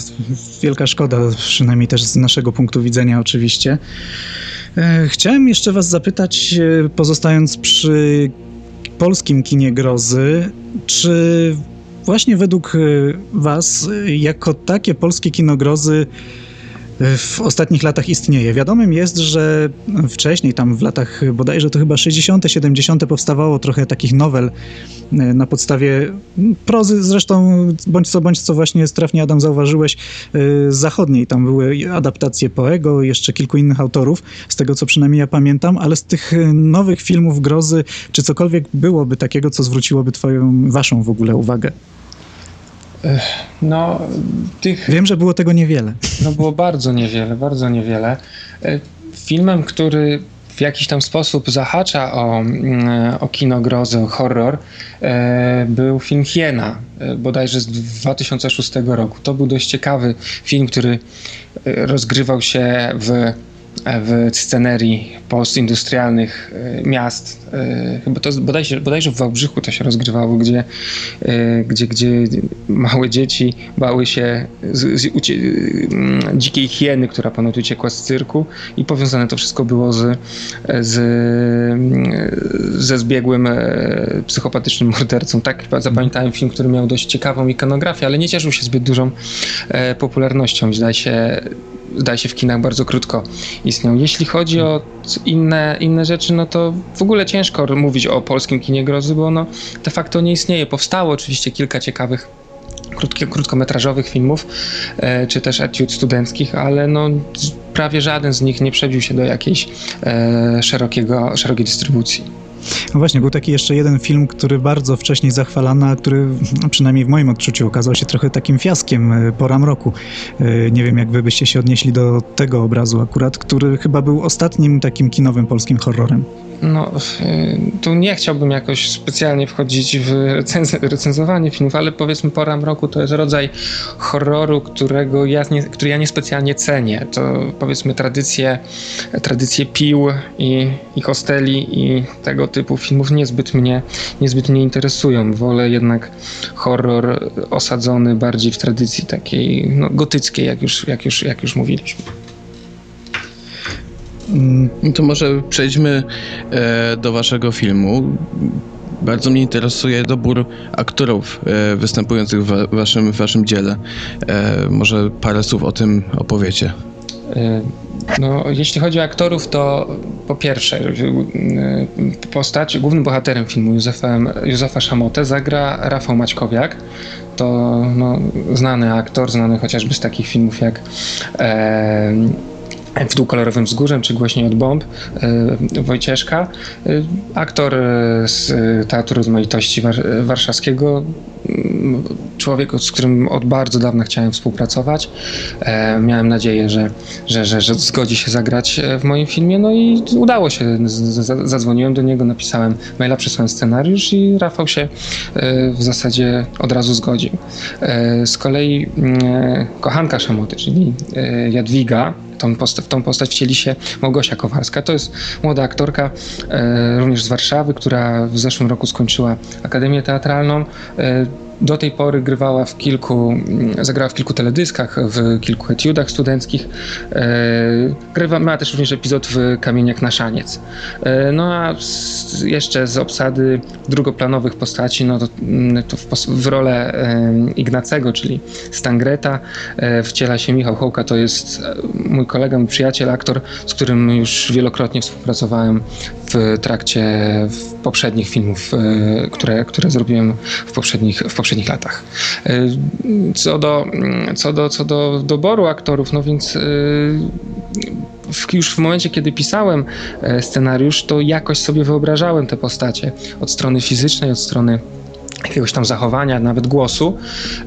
wielka szkoda, przynajmniej też z naszego punktu widzenia oczywiście. E, chciałem jeszcze was zapytać, e, pozostając przy polskim kinie grozy, czy właśnie według e, was, jako takie polskie kino grozy w ostatnich latach istnieje. Wiadomym jest, że wcześniej, tam w latach bodajże to chyba 60., 70. powstawało trochę takich nowel e, na podstawie prozy, zresztą bądź co, bądź co właśnie trafnie Adam zauważyłeś, e, zachodniej. Tam były adaptacje Poego, jeszcze kilku innych autorów, z tego co przynajmniej ja pamiętam, ale z tych nowych filmów grozy, czy cokolwiek byłoby takiego, co zwróciłoby twoją, waszą w ogóle uwagę? No, tych... Wiem, że było tego niewiele. No było bardzo niewiele, bardzo niewiele. E, filmem, który w jakiś tam sposób zahacza o, mm, o kino grozy, o horror, e, był film Hiena, e, bodajże z 2006 roku. To był dość ciekawy film, który rozgrywał się w w scenerii postindustrialnych e, miast. E, chyba to bodajże, bodajże w Wałbrzychu to się rozgrywało, gdzie, e, gdzie, gdzie małe dzieci bały się z, z ucie, mm, dzikiej hieny, która ponoć uciekła z cyrku i powiązane to wszystko było z, z ze zbiegłym psychopatycznym mordercą. Tak zapamiętałem film, który miał dość ciekawą ikonografię, ale nie cieszył się zbyt dużą popularnością. Zdaje się zdaje się w kinach bardzo krótko istniał. Jeśli chodzi o inne, inne rzeczy, no to w ogóle ciężko mówić o polskim kinie grozy, bo ono de facto nie istnieje. Powstało oczywiście kilka ciekawych krótkie, krótkometrażowych filmów, e, czy też etiud studenckich, ale no, prawie żaden z nich nie przebił się do jakiejś e, szerokiego, szerokiej dystrybucji. No właśnie, był taki jeszcze jeden film, który bardzo wcześnie zachwalano, a który no, przynajmniej w moim odczuciu okazał się trochę takim fiaskiem e, po Ramroku. E, nie wiem, jak wy byście się odnieśli do tego obrazu akurat, który chyba był ostatnim takim kinowym polskim horrorem. No, tu nie chciałbym jakoś specjalnie wchodzić w recenz recenzowanie filmów, ale powiedzmy Pora Mroku to jest rodzaj horroru, którego ja nie, który ja niespecjalnie cenię. To powiedzmy tradycje, tradycje pił i, i hosteli i tego typu filmów niezbyt mnie, niezbyt mnie interesują. Wolę jednak horror osadzony bardziej w tradycji takiej no, gotyckiej, jak już, jak, już, jak już mówiliśmy. No to może przejdźmy e, do waszego filmu. Bardzo mnie interesuje dobór aktorów e, występujących w waszym, w waszym dziele. E, może parę słów o tym opowiecie. No, jeśli chodzi o aktorów, to po pierwsze, postać, głównym bohaterem filmu Józefa, Józefa Szamotę zagra Rafał Maćkowiak. To no, znany aktor, znany chociażby z takich filmów jak e, w dwukolorowym wzgórzem, czy głośniej od bomb e, Wojcieszka. E, aktor e, z Teatru Rozmaitości Warszawskiego, mm, człowiek, z którym od bardzo dawna chciałem współpracować. Miałem nadzieję, że, że, że, że zgodzi się zagrać w moim filmie, no i udało się. Zadzwoniłem do niego, napisałem maila, przesłałem scenariusz i Rafał się w zasadzie od razu zgodził. Z kolei mm, kochanka Szamoty, czyli Jadwiga, tą postać, w tą postać wcieli się Małgosia Kowalska. To jest młoda aktorka, e, również z Warszawy, która w zeszłym roku skończyła Akademię Teatralną. E, do tej pory grywała w kilku, mm, zagrała w kilku teledyskach, w kilku etiudach studenckich. E, grywa, ma też również epizod w Kamieniach na Szaniec. E, no a z, jeszcze z obsady drugoplanowych postaci, no to, mm, to w, w rolę e, Ignacego, czyli Stangreta, wciela się Michał Hołka, to jest mój kolega, mój przyjaciel, aktor, z którym już wielokrotnie współpracowałem w trakcie w poprzednich filmów, które, które zrobiłem w poprzednich, w poprzednich latach. Y, co do, co do, co do doboru aktorów, no więc y, już w momencie, kiedy pisałem e, scenariusz, to jakoś sobie wyobrażałem te postacie od strony fizycznej, od strony jakiegoś tam zachowania, nawet głosu.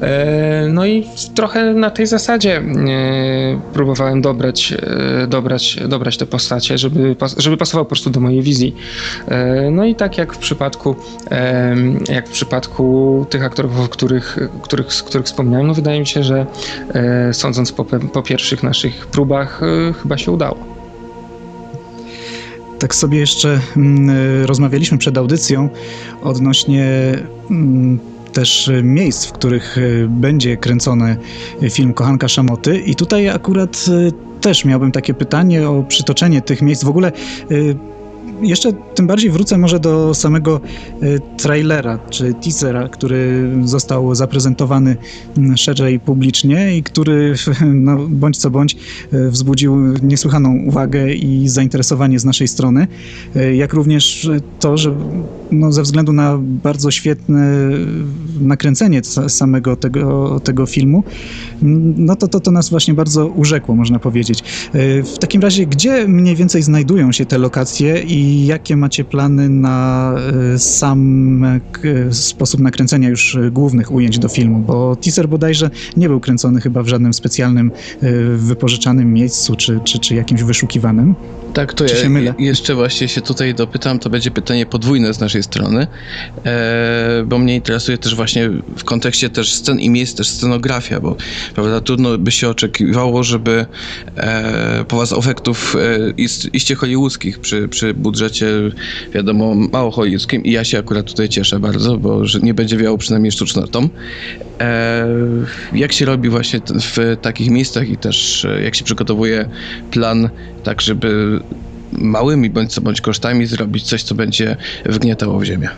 E, no i trochę na tej zasadzie e, próbowałem dobrać, e, dobrać, dobrać te postacie, żeby, żeby pasował po prostu do mojej wizji. No i tak jak w przypadku, jak w przypadku tych aktorów, o których, których, których wspomniałem, no wydaje mi się, że sądząc po, po pierwszych naszych próbach, chyba się udało. Tak sobie jeszcze mm, rozmawialiśmy przed audycją odnośnie mm, też miejsc, w których e, będzie kręcony film Kochanka Szamoty i tutaj akurat e, też miałbym takie pytanie o przytoczenie tych miejsc. W ogóle jeszcze tym bardziej wrócę może do samego e, trailera, czy teasera, który został zaprezentowany mm, szerzej publicznie i który, [laughs] no, bądź co bądź, e, wzbudził niesłychaną uwagę i zainteresowanie z naszej strony, e, jak również to, że no, ze względu na bardzo świetne nakręcenie samego tego, tego filmu, no to, to to nas właśnie bardzo urzekło, można powiedzieć. W takim razie, gdzie mniej więcej znajdują się te lokacje i i jakie macie plany na e, sam sposób nakręcenia już głównych ujęć do filmu? Bo teaser bodajże nie był kręcony chyba w żadnym specjalnym wypożyczanym miejscu, czy, czy, czy jakimś wyszukiwanym. Tak, to ja mylę? jeszcze właśnie się tutaj dopytam, to będzie pytanie podwójne z naszej strony, e, bo mnie interesuje też właśnie w kontekście też scen i miejsc też scenografia, bo prawda, trudno by się oczekiwało, żeby e, po was efektów e, iście hollywoodzkich przy, przy budżecie, wiadomo, mało hollywoodzkim i ja się akurat tutaj cieszę bardzo, bo że nie będzie wiało przynajmniej sztucznotą. E, jak się robi właśnie w takich miejscach i też e, jak się przygotowuje plan tak, żeby małymi bądź co bądź kosztami zrobić coś, co będzie wgniatało w ziemię?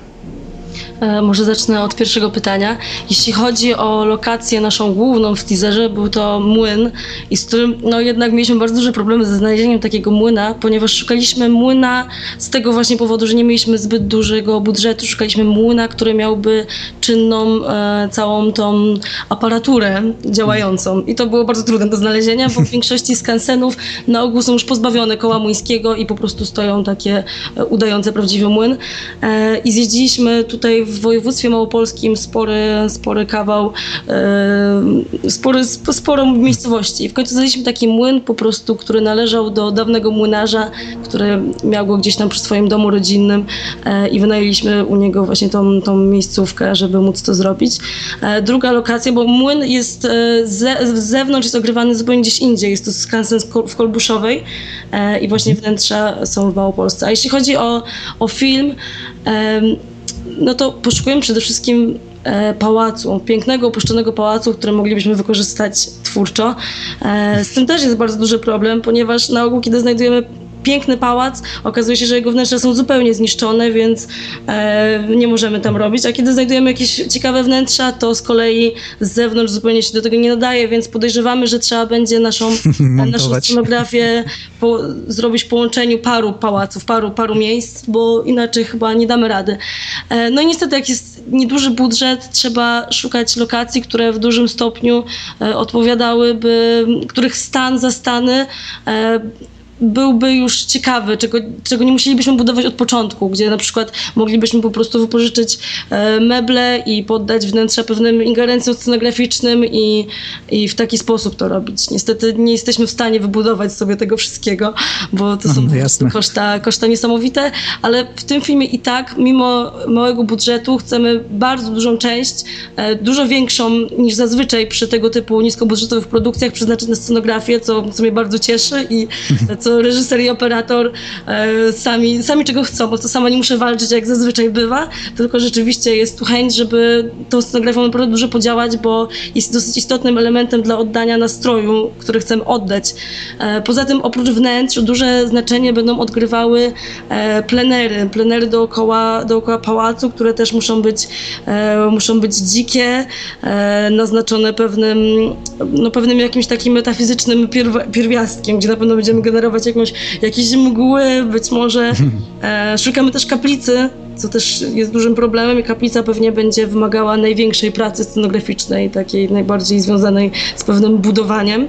E, może zacznę od pierwszego pytania. Jeśli chodzi o lokację naszą główną w teaserze, był to młyn i z którym no jednak mieliśmy bardzo duże problemy ze znalezieniem takiego młyna, ponieważ szukaliśmy młyna z tego właśnie powodu, że nie mieliśmy zbyt dużego budżetu, szukaliśmy młyna, który miałby czynną e, całą tą aparaturę działającą. I to było bardzo trudne do znalezienia, bo w [laughs] większości skansenów na ogół są już pozbawione koła młyńskiego i po prostu stoją takie e, udające prawdziwy młyn. E, i zjeździliśmy tutaj w województwie małopolskim spory, spory kawał, e, spory, sporo miejscowości. I w końcu znaleźliśmy taki młyn po prostu, który należał do dawnego młynarza, który miał go gdzieś tam przy swoim domu rodzinnym e, i wynajęliśmy u niego właśnie tą, tą miejscówkę, żeby móc to zrobić. E, druga lokacja, bo młyn jest z zewnątrz jest ogrywany zupełnie gdzieś indziej. Jest to skansen w Kolbuszowej i właśnie wnętrza są w Małopolsce. A jeśli chodzi o, o film, no to poszukujemy przede wszystkim e, pałacu, pięknego, opuszczonego pałacu, który moglibyśmy wykorzystać twórczo. E, z tym też jest bardzo duży problem, ponieważ na ogół, kiedy znajdujemy piękny pałac, okazuje się, że jego wnętrza są zupełnie zniszczone, więc e, nie możemy tam robić. A kiedy znajdujemy jakieś ciekawe wnętrza, to z kolei z zewnątrz zupełnie się do tego nie nadaje, więc podejrzewamy, że trzeba będzie naszą, [laughs] naszą scenografię po, zrobić w połączeniu paru pałaców, paru, paru miejsc, bo inaczej chyba nie damy rady. E, no i niestety, jak jest nieduży budżet, trzeba szukać lokacji, które w dużym stopniu e, odpowiadałyby, których stan za stany e, byłby już ciekawy, czego, czego nie musielibyśmy budować od początku, gdzie na przykład moglibyśmy po prostu wypożyczyć e, meble i poddać wnętrza pewnym ingerencjom scenograficznym i, i w taki sposób to robić. Niestety nie jesteśmy w stanie wybudować sobie tego wszystkiego, bo to są no, koszta, koszta niesamowite, ale w tym filmie i tak, mimo małego budżetu, chcemy bardzo dużą część, e, dużo większą niż zazwyczaj przy tego typu niskobudżetowych produkcjach przeznaczyć na scenografię, co, co mnie bardzo cieszy i co reżyser i operator e, sami, sami czego chcą, bo to sama nie muszę walczyć, jak zazwyczaj bywa, tylko rzeczywiście jest tu chęć, żeby tą scenografią naprawdę dużo podziałać, bo jest dosyć istotnym elementem dla oddania nastroju, który chcemy oddać. E, poza tym oprócz wnętrz duże znaczenie będą odgrywały e, plenery, plenery dookoła, dookoła pałacu, które też muszą być, e, muszą być dzikie, e, naznaczone pewnym, no, pewnym jakimś takim metafizycznym pierwiastkiem, gdzie na pewno będziemy generować jakąś, jakieś mgły, być może [laughs] e, szukamy też kaplicy, co też jest dużym problemem i kaplica pewnie będzie wymagała największej pracy scenograficznej, takiej najbardziej związanej z pewnym budowaniem.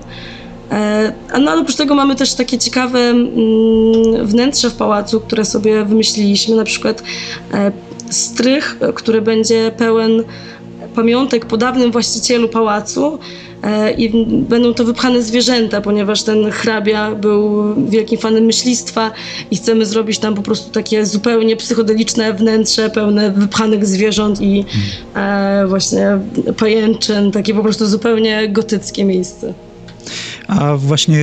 E, a no, oprócz tego mamy też takie ciekawe mm, wnętrze w pałacu, które sobie wymyśliliśmy, na przykład e, strych, który będzie pełen pamiątek po dawnym właścicielu pałacu, i będą to wypchane zwierzęta, ponieważ ten hrabia był wielkim fanem myślistwa i chcemy zrobić tam po prostu takie zupełnie psychodeliczne wnętrze pełne wypchanych zwierząt i e, właśnie pajęczyn, takie po prostu zupełnie gotyckie miejsce. A właśnie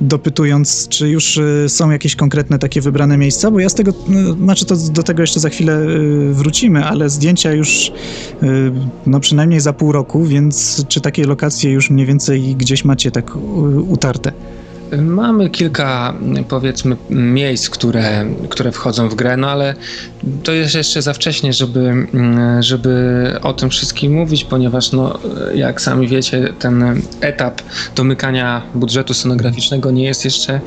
dopytując, czy już y, są jakieś konkretne takie wybrane miejsca, bo ja z tego, y, znaczy to do tego jeszcze za chwilę wrócimy, ale zdjęcia już no przynajmniej za pół roku, więc czy takie lokacje już mniej więcej gdzieś macie tak utarte? Mamy kilka, powiedzmy, miejsc, które, które wchodzą w grę, no ale to jest jeszcze za wcześnie, żeby, żeby o tym wszystkim mówić, ponieważ, no, jak sami wiecie, ten etap domykania budżetu scenograficznego nie jest jeszcze,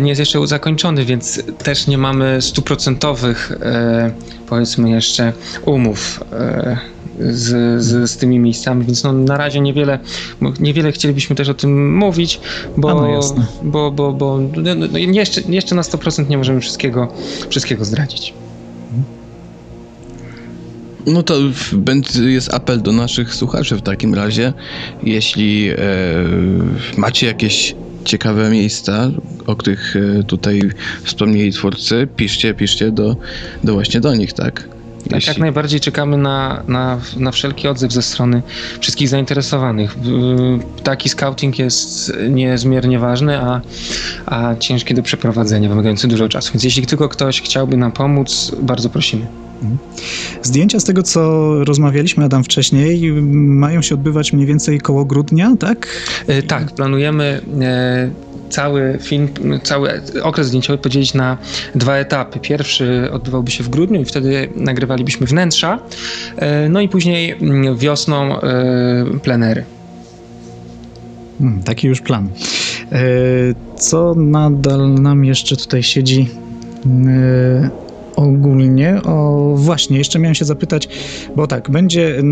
nie jest jeszcze zakończony, więc też nie mamy stuprocentowych, e, powiedzmy, jeszcze umów e, z, z, z tymi miejscami, więc no, na razie niewiele, niewiele chcielibyśmy też o tym mówić, bo, no bo, bo, bo no, no, jeszcze, jeszcze na 100% nie możemy wszystkiego, wszystkiego zdradzić. No to jest apel do naszych słuchaczy w takim razie. Jeśli e, macie jakieś ciekawe miejsca, o których e, tutaj wspomnieli twórcy, piszcie, piszcie do, do właśnie do nich, tak? Tak, jak najbardziej czekamy na, na, na wszelki odzew ze strony wszystkich zainteresowanych. Taki scouting jest niezmiernie ważny, a, a ciężki do przeprowadzenia, wymagający dużo czasu. Więc jeśli tylko ktoś chciałby nam pomóc, bardzo prosimy. Mhm. Zdjęcia z tego, co rozmawialiśmy, Adam, wcześniej, mają się odbywać mniej więcej koło grudnia, tak? E, tak, planujemy e, cały film, cały okres zdjęciowy podzielić na dwa etapy. Pierwszy odbywałby się w grudniu i wtedy nagrywalibyśmy wnętrza, e, no i później wiosną e, plenery. Hmm, taki już plan. E, co nadal nam jeszcze tutaj siedzi? Ogólnie. O, właśnie, jeszcze miałem się zapytać, bo tak, będzie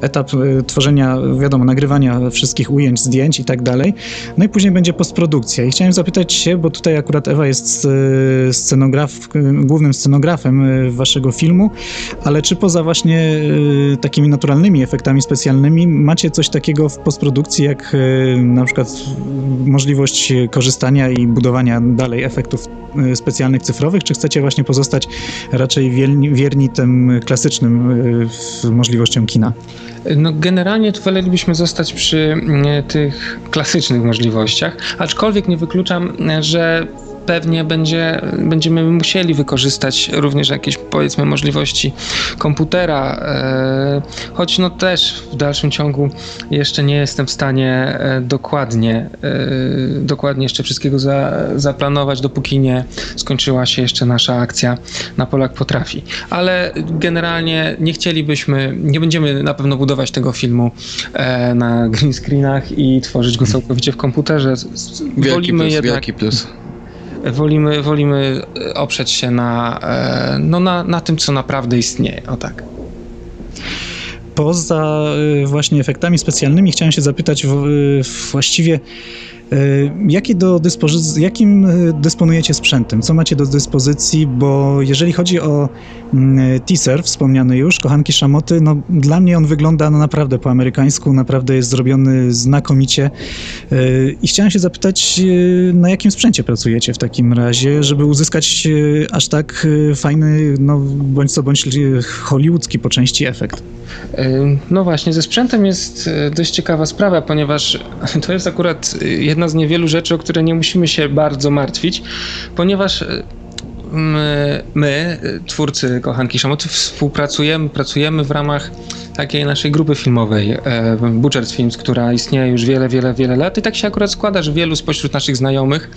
etap e, tworzenia, wiadomo, nagrywania wszystkich ujęć, zdjęć i tak dalej, no i później będzie postprodukcja. I chciałem zapytać się, bo tutaj akurat Ewa jest e, scenograf, głównym scenografem waszego filmu, ale czy poza właśnie takimi naturalnymi efektami specjalnymi macie coś takiego w postprodukcji, jak na przykład możliwość korzystania i budowania dalej efektów specjalnych cyfrowych, czy chcecie właśnie pozostać raczej wierni, wierni tym klasycznym y, możliwościom kina? No generalnie to wolelibyśmy zostać przy mm, tych klasycznych możliwościach, aczkolwiek nie wykluczam, że pewnie będzie, będziemy musieli wykorzystać również jakieś powiedzmy możliwości komputera, e, choć no też w dalszym ciągu jeszcze nie jestem w stanie e, dokładnie, e, dokładnie jeszcze wszystkiego za, zaplanować, dopóki nie skończyła się jeszcze nasza akcja na Polak Potrafi. Ale generalnie nie chcielibyśmy, nie będziemy na pewno budować tego filmu na green screenach i tworzyć go całkowicie w komputerze. Wielki Wolimy plus, jednak, wielki plus wolimy, wolimy oprzeć się na, e, no na, na tym, co naprawdę istnieje. O tak. poza właśnie efektami specjalnymi chciałem się zapytać właściwie E, do jakim e, dysponujecie sprzętem? Co macie do dyspozycji? Bo jeżeli chodzi o mm, teaser wspomniany już, Kochanki Szamoty, no dla mnie on wygląda no, naprawdę po amerykańsku, naprawdę jest zrobiony znakomicie e, i chciałem się zapytać, na jakim sprzęcie pracujecie w takim razie, żeby uzyskać aż tak fajny, no bądź co bądź hollywoodzki po części efekt? No właśnie, ze sprzętem jest dość ciekawa sprawa, ponieważ [laughs] to jest akurat jedna jedna z niewielu rzeczy, o które nie musimy się bardzo martwić, ponieważ e, my, my twórcy Kochanki Szamoty, współpracujemy, pracujemy w ramach takiej naszej grupy filmowej e, Butcher Films, która istnieje już wiele, wiele, wiele lat. I tak się akurat składa, że wielu spośród naszych znajomych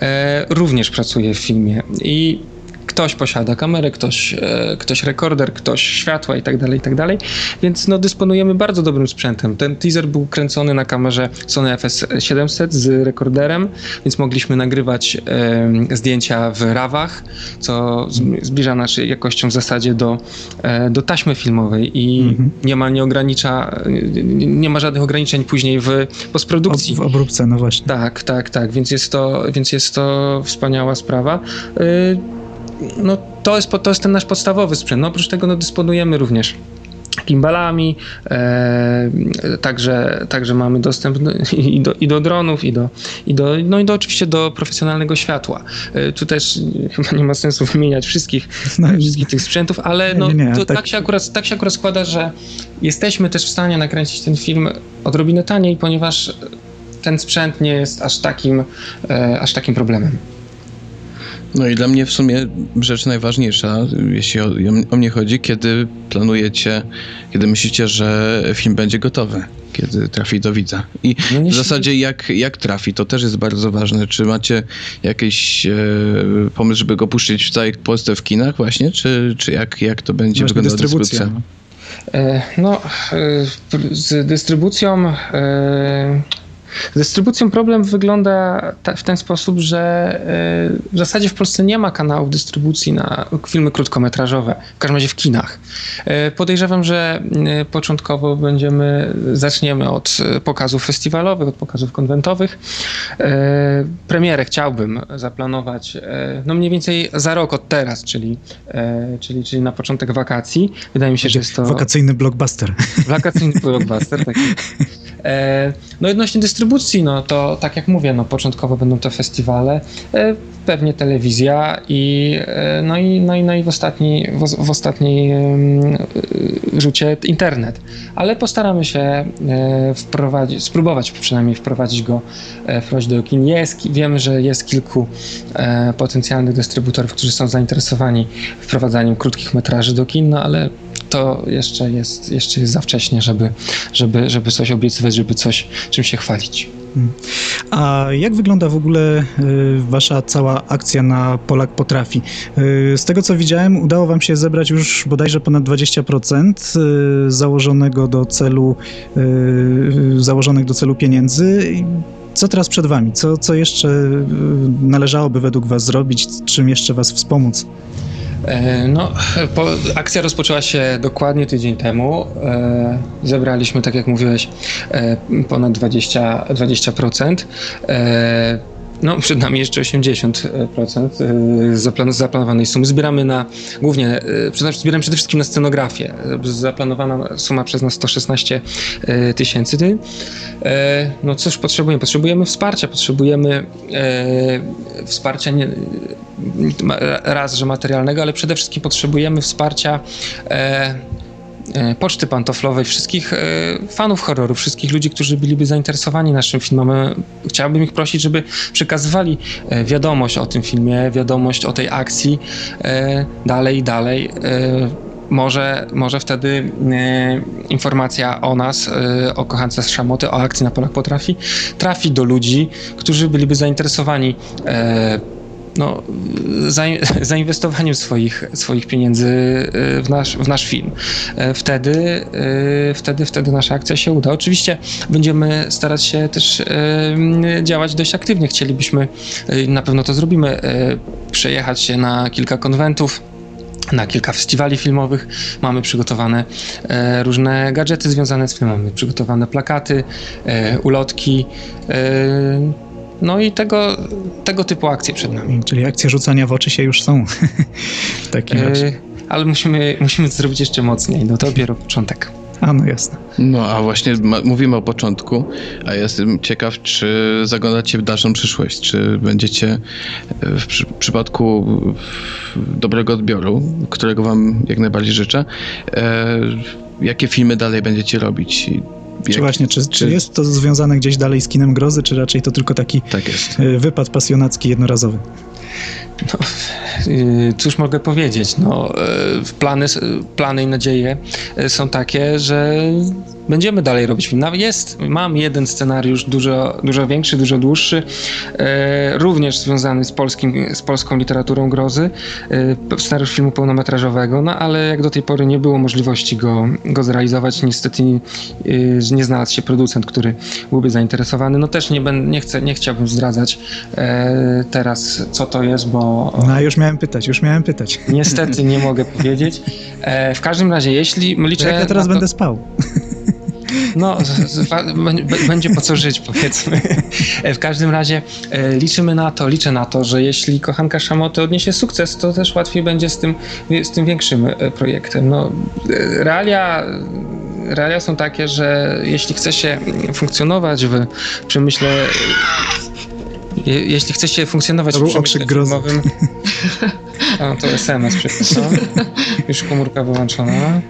e, również pracuje w filmie. I ktoś posiada kamerę, ktoś, e, ktoś rekorder, ktoś światła i tak dalej, i tak dalej, więc no dysponujemy bardzo dobrym sprzętem. Ten teaser był kręcony na kamerze Sony FS700 z rekorderem, więc mogliśmy nagrywać e, zdjęcia w rawach, co zbliża naszą jakością w zasadzie do, e, do taśmy filmowej i mhm. nie ma nie ogranicza, nie ma żadnych ograniczeń później w postprodukcji. W obróbce, no właśnie. Tak, tak, tak, więc jest to, więc jest to wspaniała sprawa. Y, no, to, jest, to jest ten nasz podstawowy sprzęt. No, oprócz tego no, dysponujemy również gimbalami, e, także, także mamy dostęp do, [laughs] i, do, i do dronów, i do, i do, no i do oczywiście do profesjonalnego światła. E, tu też chyba nie ma sensu wymieniać wszystkich, no, wszystkich tych sprzętów, ale no, nie, nie, tak... tak... się akurat, tak się akurat składa, że jesteśmy też w stanie nakręcić ten film odrobinę taniej, ponieważ ten sprzęt nie jest aż takim, e, aż takim problemem. No i dla mnie w sumie rzecz najważniejsza, jeśli o, o, mnie chodzi, kiedy planujecie, kiedy myślicie, że film będzie gotowy, kiedy trafi do widza. I no w zasadzie jak, jak trafi, to też jest bardzo ważne. Czy macie jakiś e, pomysł, żeby go puszczyć w całej Polsce w kinach właśnie, czy, czy jak, jak to będzie wyglądała dystrybucja? dystrybucja? E, no, e, z dystrybucją e, z dystrybucją problem wygląda w ten sposób, że e, w zasadzie w Polsce nie ma kanałów dystrybucji na filmy krótkometrażowe, w każdym razie w kinach. E, podejrzewam, że e, początkowo będziemy, zaczniemy od pokazów festiwalowych, od pokazów konwentowych. Premierę chciałbym zaplanować no mniej więcej za rok od teraz, czyli, czyli, czyli na początek wakacji. Wydaje mi się, że jest to... Wakacyjny blockbuster. Wakacyjny blockbuster, tak. [laughs] No odnośnie dystrybucji, no to tak jak mówię, no początkowo będą to festiwale, e, pewnie telewizja i e, no i, no i, no i w, ostatniej, w, w ostatniej rzucie internet. Ale postaramy się e, wprowadzić, spróbować przynajmniej wprowadzić go wprowadzić do kin. Jest, wiemy, że jest kilku potencjalnych dystrybutorów, którzy są zainteresowani wprowadzaniem krótkich metraży do kin, no ale to jeszcze jest, jeszcze jest za wcześnie, żeby, żeby, żeby coś obiecywać, żeby coś, czym się chwalić. Hmm. A jak wygląda w ogóle y, wasza cała akcja na Polak Potrafi? Y, z tego co widziałem, udało wam się zebrać już bodajże ponad 20% y, założonego do celu, założonych do celu pieniędzy. Co teraz przed wami? Co, co jeszcze należałoby według was zrobić? Czym jeszcze was wspomóc? E, no, po, akcja rozpoczęła się dokładnie tydzień temu. E, zebraliśmy, tak jak mówiłeś, e, ponad 20%. 20%. E, no, przed nami jeszcze 80% e, zaplanowanej sumy. Zbieramy na głównie, e, zbieramy przede wszystkim na scenografię. Zaplanowana suma przez nas 116 tysięcy. No cóż potrzebujemy? Potrzebujemy wsparcia, potrzebujemy wsparcia nie, raz, że materialnego, ale przede wszystkim potrzebujemy wsparcia e, e, poczty pantoflowej, wszystkich e, fanów horroru, wszystkich ludzi, którzy byliby zainteresowani naszym filmem. Chciałbym ich prosić, żeby przekazywali wiadomość o tym filmie, wiadomość o tej akcji dalej dalej może, może wtedy e, informacja o nas, e, o kochance z Szamoty, o akcji na Polak Potrafi, trafi do ludzi, którzy byliby zainteresowani e, no, [laughs] zainwestowaniem swoich, swoich pieniędzy y, w nasz, w nasz film. E, wtedy, y, wtedy, wtedy nasza akcja się uda. Oczywiście będziemy starać się też y, działać dość aktywnie. Chcielibyśmy, na pewno to zrobimy, przejechać się na kilka konwentów na kilka festiwali filmowych. Mamy przygotowane e, różne gadżety związane z filmem, mamy przygotowane plakaty, e, ulotki. E, no i tego, tego typu akcje przed nami. Czyli akcje rzucania w oczy się już są [laughs] w takim razie. E, ale musimy, musimy to zrobić jeszcze mocniej. No to dopiero początek. A, no jasne. No, a właśnie ma, mówimy o początku, a jestem ciekaw, czy zaglądacie w dalszą przyszłość, czy będziecie e, w przy, przypadku dobrego odbioru, którego wam jak najbardziej życzę, e, jakie filmy dalej będziecie robić? Jak, czy właśnie, czy, czy, czy, jest to związane gdzieś dalej z kinem grozy, czy raczej to tylko taki tak e, wypad pasjonacki jednorazowy? No, y, cóż mogę powiedzieć? No, y, plany, plany i nadzieje y, są takie, że będziemy dalej robić film. Jest, mam jeden scenariusz dużo, dużo większy, dużo dłuższy, e, również związany z, polskim, z polską literaturą grozy, e, scenariusz filmu pełnometrażowego, no ale jak do tej pory nie było możliwości go, go zrealizować, niestety e, nie znalazł się producent, który byłby zainteresowany. No też nie, ben, nie, chcę, nie chciałbym zdradzać teraz, co to jest, bo... No już miałem pytać, już miałem pytać. Niestety nie mogę powiedzieć. W każdym razie, jeśli liczę... Jak ja teraz to... będę spał? No, będzie po co żyć, powiedzmy. E, w każdym razie e, liczymy na to, liczę na to, że jeśli kochanka Szamoty odniesie sukces, to też łatwiej będzie z tym, z tym większym e, projektem. No, realia realia są takie, że jeśli chce się funkcjonować w przemyśle jeśli chce się funkcjonować w przemyśle filmowym... [laughs] O, to SMS, przepraszam. Już komórka wyłączona.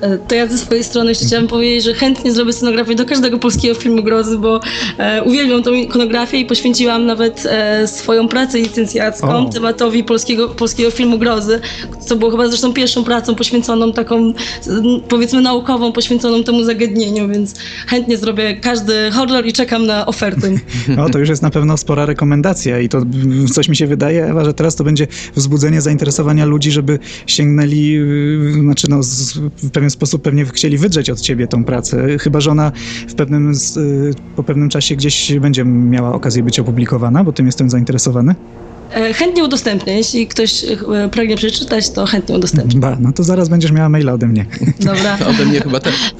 E, to ja ze swojej strony jeszcze chciałam powiedzieć, że chętnie zrobię scenografię do każdego polskiego filmu grozy, bo e, uwielbiam tą ikonografię i poświęciłam nawet e, swoją pracę licencjacką o. tematowi polskiego, polskiego filmu grozy, co było chyba zresztą pierwszą pracą poświęconą taką, powiedzmy naukową, poświęconą temu zagadnieniu, więc chętnie zrobię każdy horror i czekam na ofertę. [laughs] No to już jest na pewno spora rekomendacja i to coś mi się wydaje, Ewa, że teraz to będzie wzbudzenie zainteresowania ludzi, żeby sięgnęli, znaczy no, w pewien sposób pewnie chcieli wydrzeć od ciebie tą pracę, chyba że ona w pewnym, y, po pewnym czasie gdzieś będzie miała okazję być opublikowana, bo tym jestem zainteresowany. E, chętnie udostępnię. Jeśli ktoś e, pragnie przeczytać, to chętnie udostępnię. Ba, no to zaraz będziesz miała maila ode mnie. Dobra. [laughs] ode mnie chyba też. [laughs]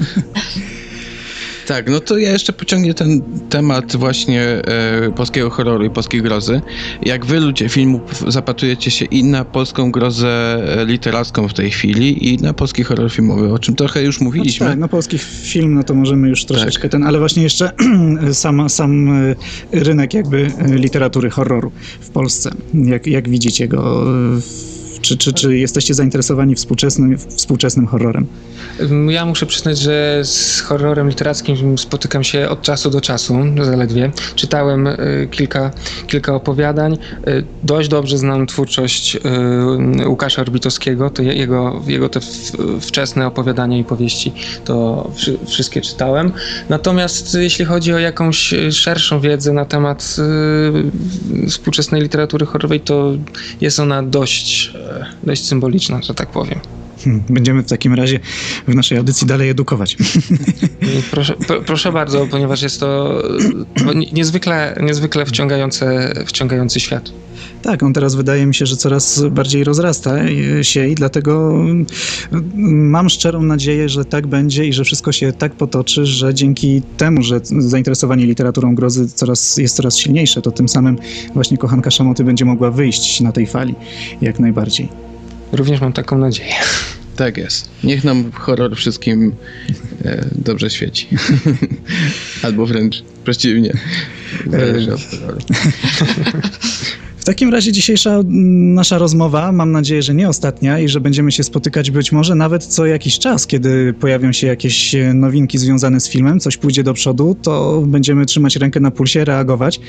Tak, no to ja jeszcze pociągnie ten temat właśnie e, polskiego horroru i polskiej grozy. Jak wy ludzie filmów zapatrujecie się i na polską grozę e, literacką w tej chwili i na polski horror filmowy, o czym trochę już mówiliśmy. No tak, na polski film, no to możemy już troszeczkę tak. ten, ale właśnie jeszcze [clears throat] sam, sam e, rynek jakby e, literatury horroru w Polsce. Jak, jak widzicie go w czy, czy, czy jesteście zainteresowani współczesnym, współczesnym horrorem? Ja muszę przyznać, że z horrorem literackim spotykam się od czasu do czasu, zaledwie. Czytałem y, kilka, kilka opowiadań. Y, dość dobrze znam twórczość y, Łukasza Orbitowskiego, to jego, jego te wczesne opowiadania i powieści to wszystkie czytałem. Natomiast jeśli chodzi o jakąś szerszą wiedzę na temat współczesnej literatury horrorowej, to jest ona dość dość symboliczna, że tak powiem. [laughs] Będziemy w takim razie w naszej audycji dalej edukować. [laughs] Proszę, proszę bardzo, ponieważ jest to niezwykle, niezwykle wciągające, wciągający świat. Tak, on teraz wydaje mi się, że coraz bardziej rozrasta się i dlatego mam szczerą nadzieję, że tak będzie i że wszystko się tak potoczy, że dzięki temu, że zainteresowanie literaturą grozy coraz, jest coraz silniejsze, to tym samym właśnie kochanka Szamoty będzie mogła wyjść na tej fali jak najbardziej. Również mam taką nadzieję. Tak jest. Niech nam horror wszystkim e, dobrze świeci. [laughs] Albo wręcz przeciwnie. Zależy od horroru. [laughs] takim razie dzisiejsza nasza rozmowa, mam nadzieję, że nie ostatnia i że będziemy się spotykać być może nawet co jakiś czas, kiedy pojawią się jakieś nowinki związane z filmem, coś pójdzie do przodu, to będziemy trzymać rękę na pulsie, reagować.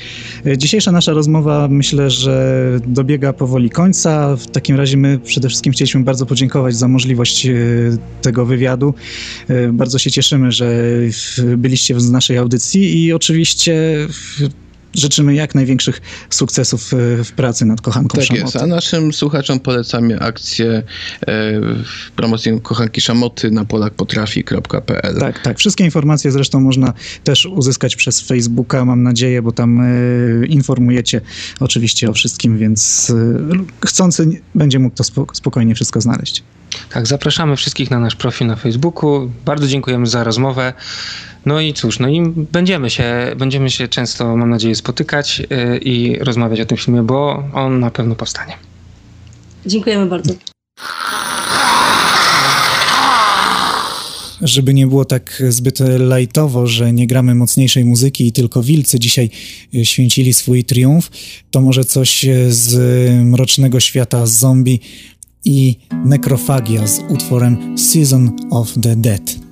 E, dzisiejsza nasza rozmowa myślę, że dobiega powoli końca. W takim razie my przede wszystkim chcieliśmy bardzo podziękować za możliwość e, tego wywiadu. E, bardzo się cieszymy, że byliście w naszej audycji i oczywiście życzymy jak największych sukcesów e, w pracy nad kochanką Tak Szamoty. jest, a naszym słuchaczom polecamy akcję e, w promocji kochanki Szamoty na polakpotrafi.pl. Tak, tak. Wszystkie informacje zresztą można też uzyskać przez Facebooka, mam nadzieję, bo tam e, informujecie oczywiście o wszystkim, więc e, chcący będzie mógł to spo, spokojnie wszystko znaleźć. Tak, zapraszamy wszystkich na nasz profil na Facebooku. Bardzo dziękujemy za rozmowę. No i cóż, no i będziemy się, będziemy się często, mam nadzieję, spotykać y, i rozmawiać o tym filmie, bo on na pewno powstanie. Dziękujemy bardzo. Żeby nie było tak zbyt lajtowo, że nie gramy mocniejszej muzyki i tylko wilcy dzisiaj e, święcili swój triumf, to może coś e, z mrocznego świata zombie i nekrofagia z utworem Season of the Dead.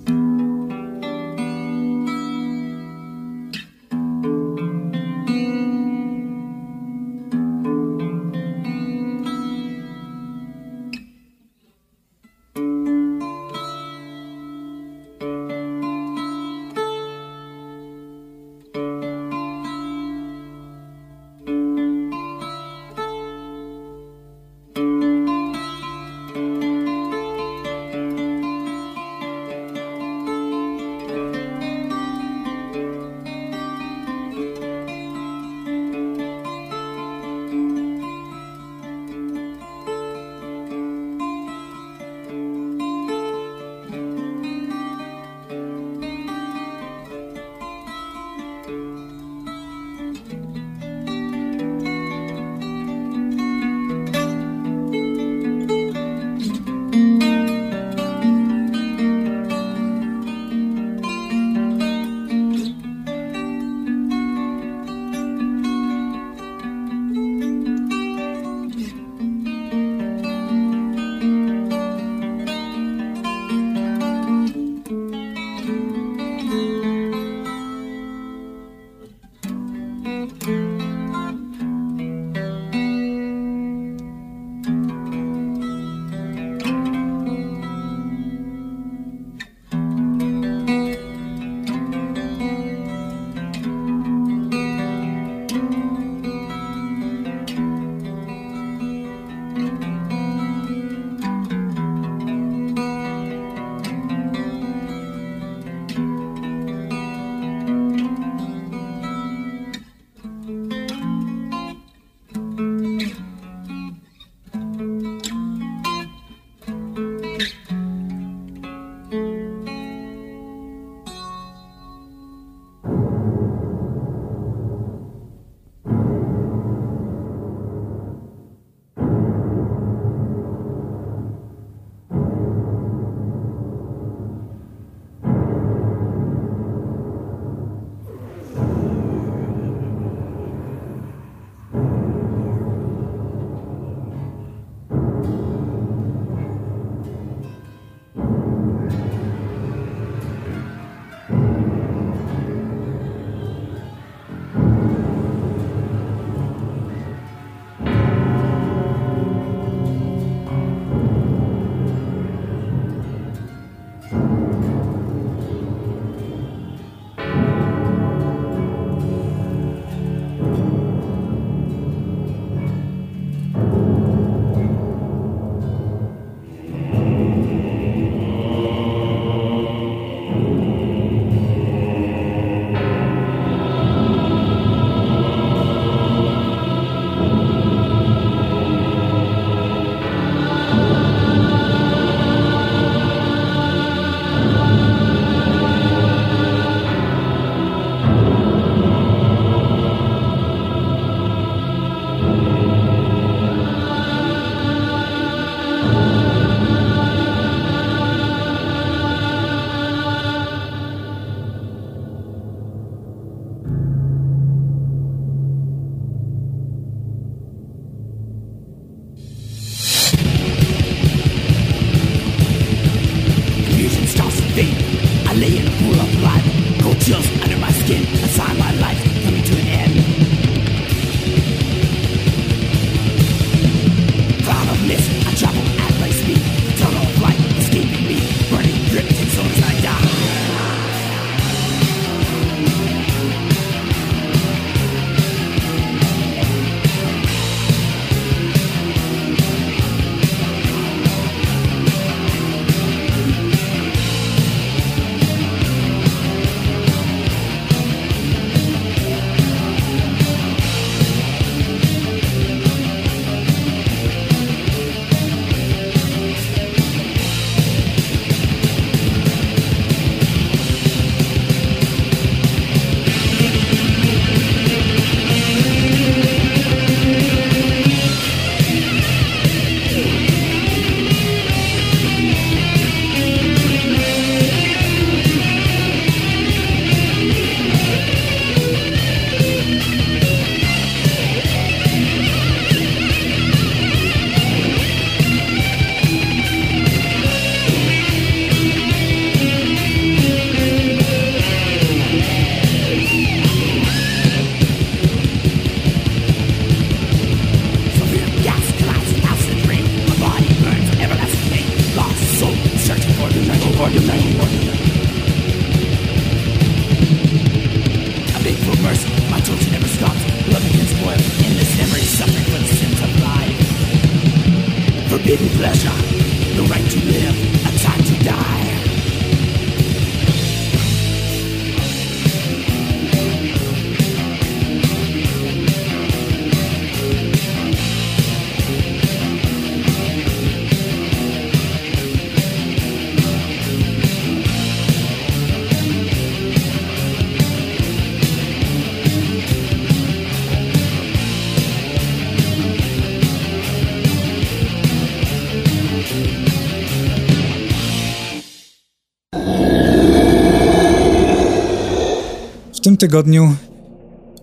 Tym tygodniu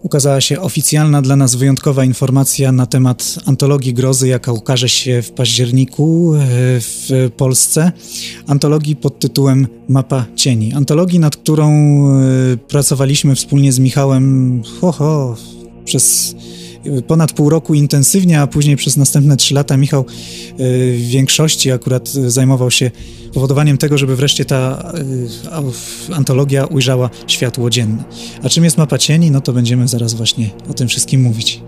ukazała się oficjalna dla nas wyjątkowa informacja na temat antologii grozy, jaka ukaże się w październiku e, w Polsce. Antologii pod tytułem Mapa Cieni. Antologii, nad którą e, pracowaliśmy wspólnie z Michałem ho, ho, przez ponad pół roku intensywnie, a później przez następne trzy lata Michał e, w większości akurat zajmował się powodowaniem tego, żeby wreszcie ta y, antologia ujrzała światło dzienne. A czym jest mapa cieni? No to będziemy zaraz właśnie o tym wszystkim mówić.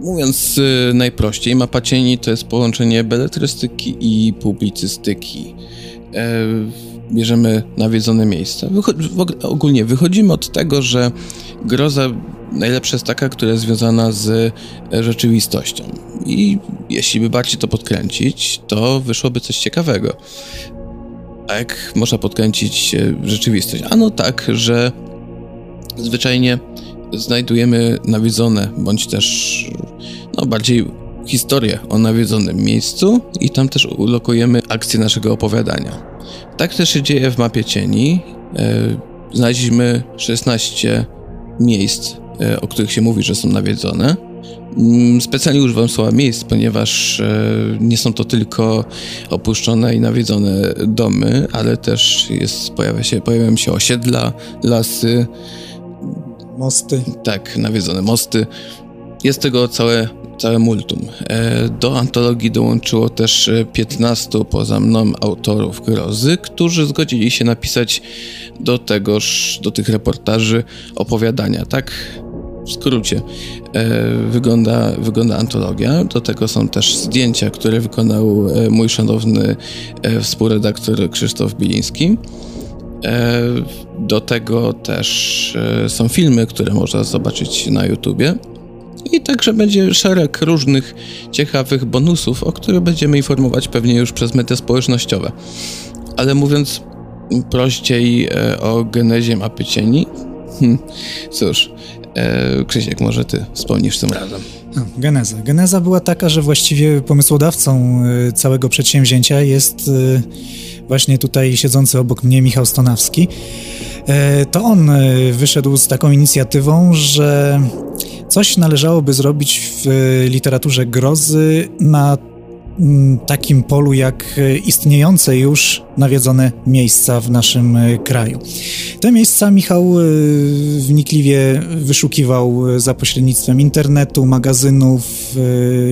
Mówiąc y, najprościej, mapa cieni to jest połączenie beletrystyki i publicystyki. E, bierzemy nawiedzone miejsca. Wycho- ogólnie wychodzimy od tego, że groza najlepsza jest taka, która jest związana z e, rzeczywistością. I jeśli by bardziej to podkręcić, to wyszłoby coś ciekawego. A jak można podkręcić e, rzeczywistość? Ano tak, że zwyczajnie znajdujemy nawiedzone, bądź też no, bardziej historię o nawiedzonym miejscu i tam też ulokujemy akcję naszego opowiadania. Tak też się dzieje w mapie cieni. E, znaleźliśmy 16 miejsc, o których się mówi, że są nawiedzone. Mm, specjalnie używam słowa miejsc, ponieważ e, nie są to tylko opuszczone i nawiedzone domy, ale też jest, pojawia się, pojawiają się osiedla, lasy. Mosty. Tak, nawiedzone mosty. Jest tego całe całe multum. E, do antologii dołączyło też 15 e, poza mną autorów grozy, którzy zgodzili się napisać do tegoż, do tych reportaży opowiadania. Tak w skrócie e, wygląda, wygląda antologia. Do tego są też zdjęcia, które wykonał mój szanowny współredaktor Krzysztof Biliński. Do tego też są filmy, które można zobaczyć na YouTubie. I także będzie szereg różnych ciekawych bonusów, o których będziemy informować pewnie już przez media społecznościowe. Ale mówiąc prościej e, o genezie mapy cieni, [laughs] hmm, cóż, e, Krzysiek, może ty wspomnisz tym razem. No, geneza. Geneza była taka, że właściwie pomysłodawcą e, całego przedsięwzięcia jest e, właśnie tutaj siedzący obok mnie Michał Stonawski. E, to on wyszedł z taką inicjatywą, że Coś należałoby zrobić w literaturze grozy na mm, takim polu jak istniejące już nawiedzone miejsca w naszym e, kraju. Te miejsca Michał e, wnikliwie wyszukiwał za pośrednictwem internetu, magazynów,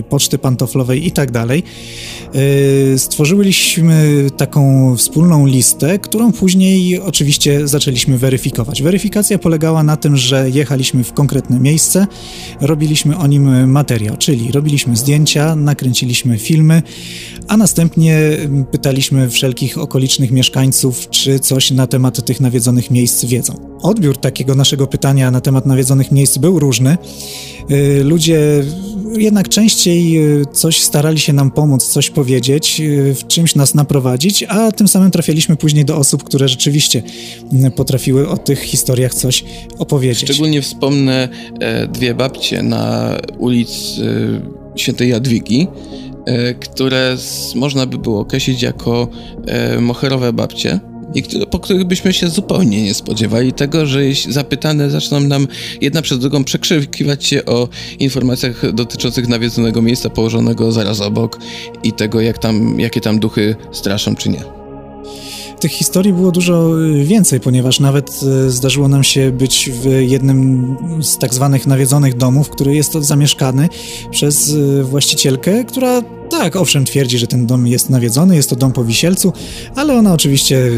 poczty pantoflowej itd. Tak stworzyliśmy taką wspólną listę, którą później oczywiście zaczęliśmy weryfikować. Weryfikacja polegała na tym, że jechaliśmy w konkretne miejsce, robiliśmy o nim materiał, czyli robiliśmy zdjęcia, nakręciliśmy filmy, a następnie pytaliśmy wszelkich okolicznych mieszkańców, czy coś na temat tych nawiedzonych miejsc wiedzą. Odbiór takiego naszego pytania na temat nawiedzonych miejsc był różny. Y, ludzie jednak częściej y, coś starali się nam pomóc, coś powiedzieć, y, w czymś nas naprowadzić, a tym samym trafialiśmy później do osób, które rzeczywiście potrafiły o tych historiach coś opowiedzieć. Szczególnie wspomnę e, dwie babcie na ulicy Świętej Jadwigi, które można by było określić jako e, moherowe babcie i które, po których byśmy się zupełnie nie spodziewali tego, że zapytane zaczną nam jedna przed drugą przekrzykiwać się o informacjach dotyczących nawiedzonego miejsca położonego zaraz obok i tego, jak tam, jakie tam duchy straszą czy nie tych historii było dużo y, więcej, ponieważ nawet y, zdarzyło nam się być w jednym z tak zwanych nawiedzonych domów, który jest zamieszkany przez y, właścicielkę, która tak, owszem, twierdzi, że ten dom jest nawiedzony, jest to dom po wisielcu, ale ona oczywiście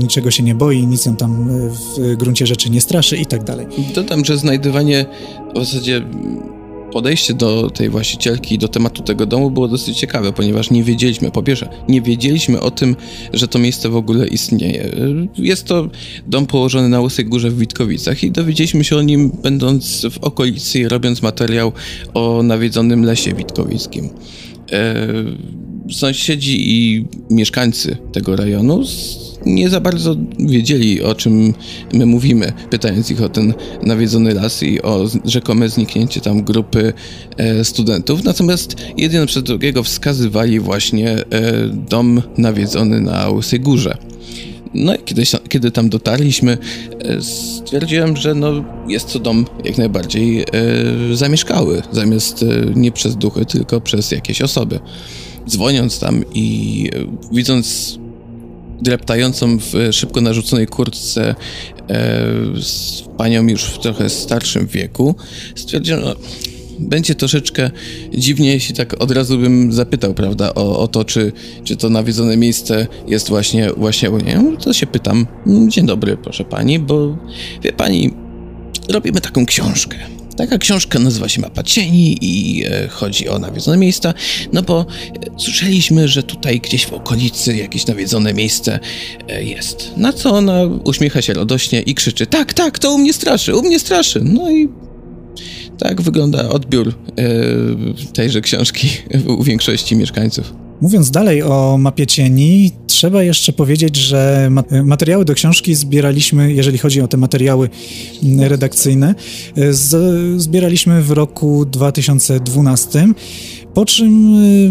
niczego się nie boi, nic ją tam w gruncie rzeczy nie straszy i tak dalej. Dodam, że znajdywanie w zasadzie podejście do tej właścicielki, do tematu tego domu było dosyć ciekawe, ponieważ nie wiedzieliśmy, po pierwsze, nie wiedzieliśmy o tym, że to miejsce w ogóle istnieje. Jest to dom położony na Łysej Górze w Witkowicach i dowiedzieliśmy się o nim będąc w okolicy i robiąc materiał o nawiedzonym lesie witkowickim. E, sąsiedzi i mieszkańcy tego rejonu nie za bardzo wiedzieli, o czym my mówimy, pytając ich o ten nawiedzony las i o rzekome zniknięcie tam grupy e, studentów. Natomiast jeden przez drugiego wskazywali właśnie e, dom nawiedzony na Łysej Górze. No i kiedy, kiedy tam dotarliśmy, e, stwierdziłem, że no, jest to dom jak najbardziej e, zamieszkały, zamiast e, nie przez duchy, tylko przez jakieś osoby. Dzwoniąc tam i e, widząc dreptającą w szybko narzuconej kurtce e, z panią już w trochę starszym wieku, stwierdziłem, no, będzie troszeczkę dziwnie, jeśli tak od razu bym zapytał, prawda, o, o to, czy, czy to nawiedzone miejsce jest właśnie, właśnie u niej. To się pytam, dzień dobry, proszę pani, bo wie pani, robimy taką książkę. Taka książka nazywa się Mapa Cieni i e, chodzi o nawiedzone miejsca, no bo e, słyszeliśmy, że tutaj gdzieś w okolicy jakieś nawiedzone miejsce e, jest. Na co ona uśmiecha się radośnie i krzyczy: Tak, tak, to u mnie straszy, u mnie straszy. No i tak wygląda odbiór tejże książki [laughs] u większości mieszkańców. Mówiąc dalej o mapie cieni, trzeba jeszcze powiedzieć, że materiały do książki zbieraliśmy, jeżeli chodzi o te materiały redakcyjne, zbieraliśmy w roku 2012. Po czym.